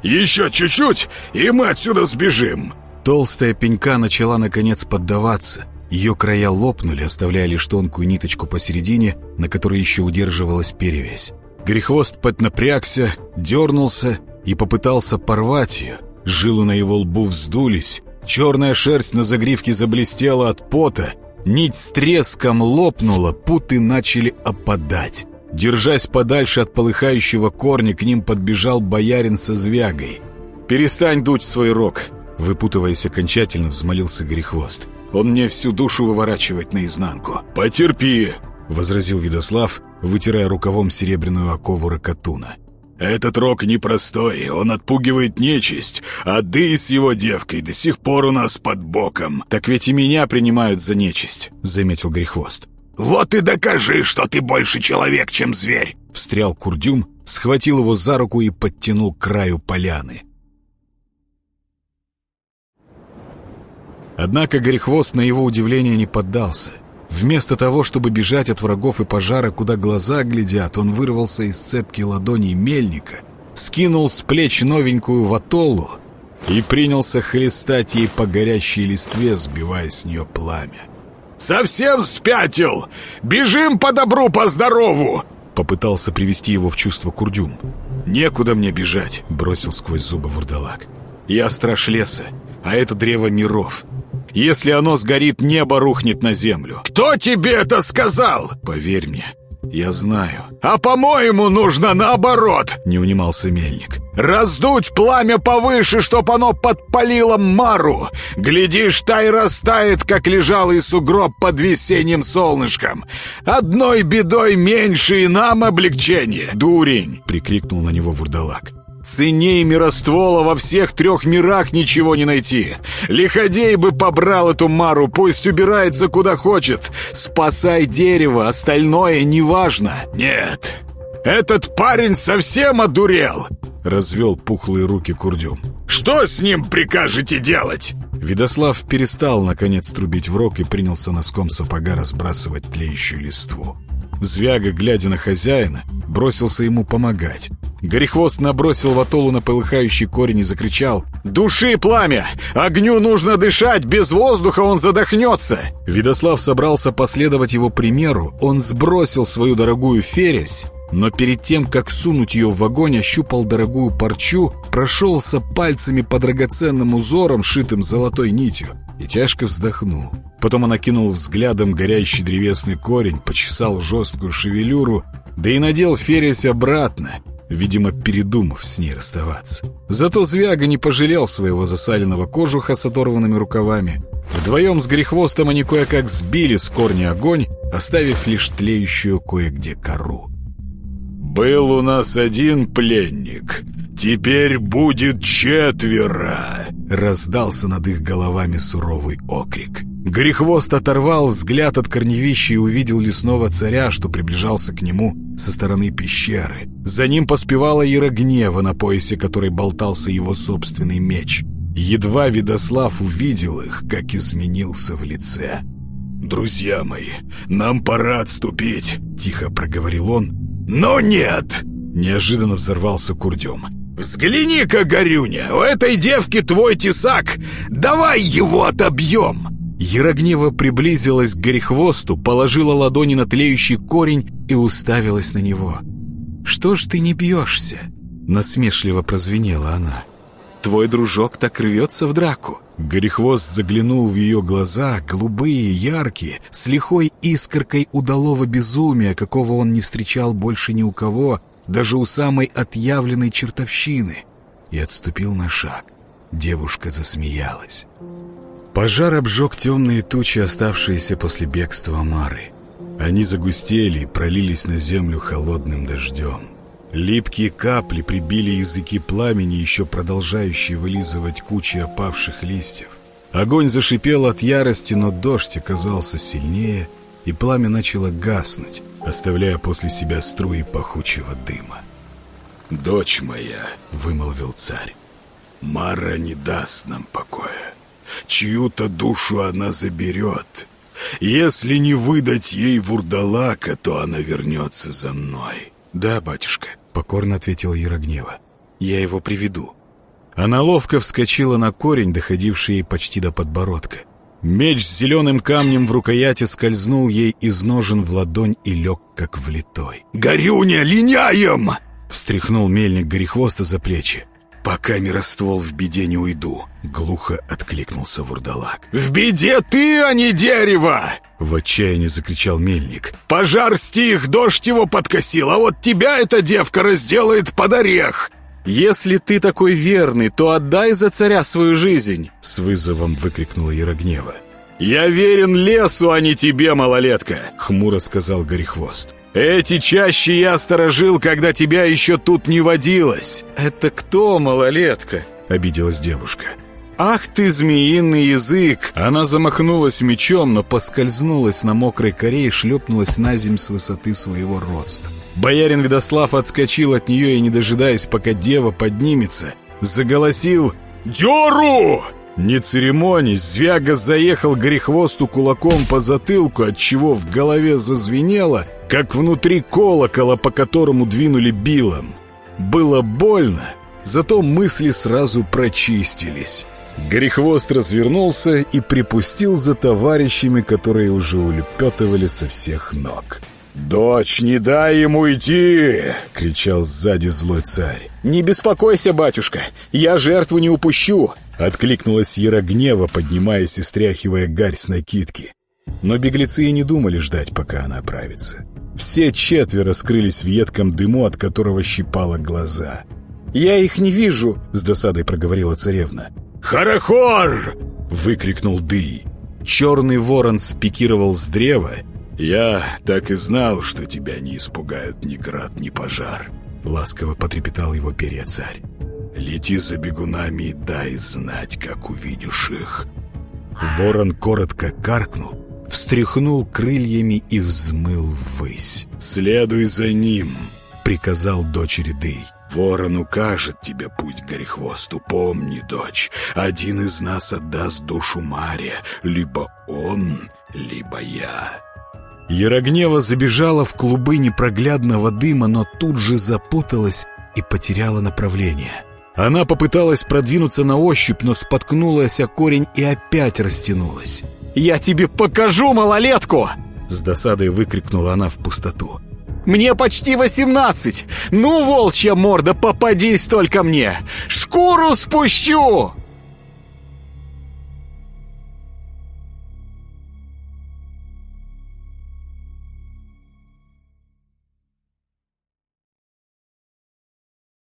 Еще чуть-чуть, и мы отсюда сбежим!» Толстая пенька начала, наконец, поддаваться. Ее края лопнули, оставляя лишь тонкую ниточку посередине, на которой еще удерживалась перевязь. Грехвост поднапрягся, дернулся и попытался порвать ее. Жилы на его лбу вздулись, черная шерсть на загривке заблестела от пота, нить с треском лопнула, путы начали опадать. Держась подальше от полыхающего корня, к ним подбежал боярин со звягой. «Перестань дуть свой рог!» Выпутываясь окончательно, взмолился Грехвост. «Он мне всю душу выворачивает наизнанку!» «Потерпи!» — возразил Видослав, вытирая рукавом серебряную окову ракатуна. «Этот рог непростой, он отпугивает нечисть, а ты с его девкой до сих пор у нас под боком». «Так ведь и меня принимают за нечисть», — заметил Грехвост. «Вот и докажи, что ты больше человек, чем зверь!» Встрял Курдюм, схватил его за руку и подтянул к краю поляны. Однако Горехвост на его удивление не поддался. Вместо того, чтобы бежать от врагов и пожара, куда глаза глядят, он вырвался из цепки ладоней мельника, скинул с плеч новенькую ватолу и принялся хлестать ей по горящей листве, сбивая с нее пламя. «Совсем спятил! Бежим по добру, по здорову!» Попытался привести его в чувство Курдюм. «Некуда мне бежать», — бросил сквозь зубы вурдалак. «Я страж леса, а это древо миров. Если оно сгорит, небо рухнет на землю». «Кто тебе это сказал?» «Поверь мне, я знаю». «А по-моему, нужно наоборот!» — не унимался мельник. «Раздуть пламя повыше, чтоб оно подпалило Мару! Глядишь, та и растает, как лежалый сугроб под весенним солнышком! Одной бедой меньше и нам облегчение!» «Дурень!» — прикрикнул на него вурдалак. Ценней мироствола во всех трех мирах ничего не найти. Лиходей бы побрал эту Мару, пусть убирается куда хочет. Спасай дерево, остальное неважно. Нет, этот парень совсем одурел. Развел пухлые руки Курдюм. Что с ним прикажете делать? Видослав перестал, наконец, трубить в рог и принялся носком сапога разбрасывать тлеющую листву. Звяга, глядя на хозяина, бросился ему помогать. Горехвост набросил ватолу на полыхающий корень и закричал «Души пламя! Огню нужно дышать! Без воздуха он задохнется!» Видослав собрался последовать его примеру. Он сбросил свою дорогую фересь, но перед тем, как сунуть ее в огонь, ощупал дорогую парчу, прошелся пальцами по драгоценным узорам, шитым золотой нитью, и тяжко вздохнул. Потом он окинул взглядом горящий древесный корень, почесал жесткую шевелюру, да и надел фересь обратно, видимо, передумав с ней расставаться. Зато Звяга не пожалел своего засаленного кожуха с оторванными рукавами. Вдвоем с Грехвостом они кое-как сбили с корня огонь, оставив лишь тлеющую кое-где кору. «Был у нас один пленник, теперь будет четверо!» Раздался над их головами суровый окрик. Грехвост оторвал взгляд от корневища и увидел лесного царя, что приближался к нему со стороны пещеры. За ним поспевала Ярогнева, на поясе которой болтался его собственный меч. Едва Видослав увидел их, как изменился в лице. «Друзья мои, нам пора отступить», — тихо проговорил он. «Но нет!» — неожиданно взорвался Курдем. «Взгляни-ка, Горюня, у этой девки твой тесак! Давай его отобьем!» Ярогнева приблизилась к горехвосту, положила ладони на тлеющий корень и уставилась на него. «Что ж ты не бьешься?» — насмешливо прозвенела она. «Твой дружок так рвется в драку». Горехвост заглянул в ее глаза, голубые, яркие, с лихой искоркой удалого безумия, какого он не встречал больше ни у кого, даже у самой отъявленной чертовщины, и отступил на шаг. Девушка засмеялась. Пожар обжег темные тучи, оставшиеся после бегства Мары. Они загустели и пролились на землю холодным дождем. Липкие капли прибили языки пламени, еще продолжающие вылизывать кучи опавших листьев. Огонь зашипел от ярости, но дождь оказался сильнее, и пламя начало гаснуть, оставляя после себя струи пахучего дыма. «Дочь моя», — вымолвил царь, — «Мара не даст нам покоя. Чью-то душу она заберет. Если не выдать ей вурдалака, то она вернется за мной». «Да, батюшка», — покорно ответил Ярогнева. «Я его приведу». Она ловко вскочила на корень, доходивший ей почти до подбородка. Меч с зеленым камнем в рукояти скользнул ей из ножен в ладонь и лег, как влитой. «Горюня, линяем!» — встряхнул мельник Горехвоста за плечи. «Пока мироствол в беде не уйду», — глухо откликнулся вурдалак. «В беде ты, а не дерево!» — в отчаянии закричал мельник. «Пожар стих, дождь его подкосил, а вот тебя эта девка разделает под орех!» «Если ты такой верный, то отдай за царя свою жизнь!» — с вызовом выкрикнула Ярогнева. «Я верен лесу, а не тебе, малолетка!» — хмуро сказал Горехвост. Эти чаще я сторожил, когда тебя еще тут не водилось. Это кто, малолетка? Обиделась девушка. Ах ты, змеиный язык! Она замахнулась мечом, но поскользнулась на мокрой коре и шлепнулась на земь с высоты своего роста. Боярин Ведослав отскочил от нее и, не дожидаясь, пока дева поднимется, заголосил «Деру!» Не церемонясь, Звяга заехал Горехвосту кулаком по затылку, отчего в голове зазвенело, как внутри колокола, по которому двинули билом. Было больно, Зато мысли сразу прочистились. Горехвост развернулся и припустил за товарищами, которые уже улепетывали со всех ног. «Дочь, не дай ему идти!» — кричал сзади злой царь. «Не беспокойся, батюшка, я жертву не упущу!» — откликнулась Ярогнева, поднимаясь и стряхивая гарь с накидки. Но беглецы и не думали ждать, пока она оправится. Все четверо скрылись в едком дыму, от которого щипало глаза. «Я их не вижу!» — с досадой проговорила царевна. «Харахор!» — выкрикнул Дый. Черный ворон спикировал с древа. «Я так и знал, что тебя не испугают ни град, ни пожар», — ласково потрепетал его перья царь. «Лети за бегунами и дай знать, как увидишь их». Ворон коротко каркнул, встряхнул крыльями и взмыл ввысь. «Следуй за ним», — приказал дочери Дый. Ворон укажет тебе путь горехвосту. Помни, дочь, один из нас отдаст душу Маре. Либо он, либо я». Ярогнева забежала в клубы непроглядного дыма, но тут же запуталась и потеряла направление. Она попыталась продвинуться на ощупь, но споткнулась о корень и опять растянулась. «Я тебе покажу малолетку!» С досадой выкрикнула она в пустоту. Мне почти восемнадцать! Ну, волчья морда, попадись только мне! Шкуру спущу!»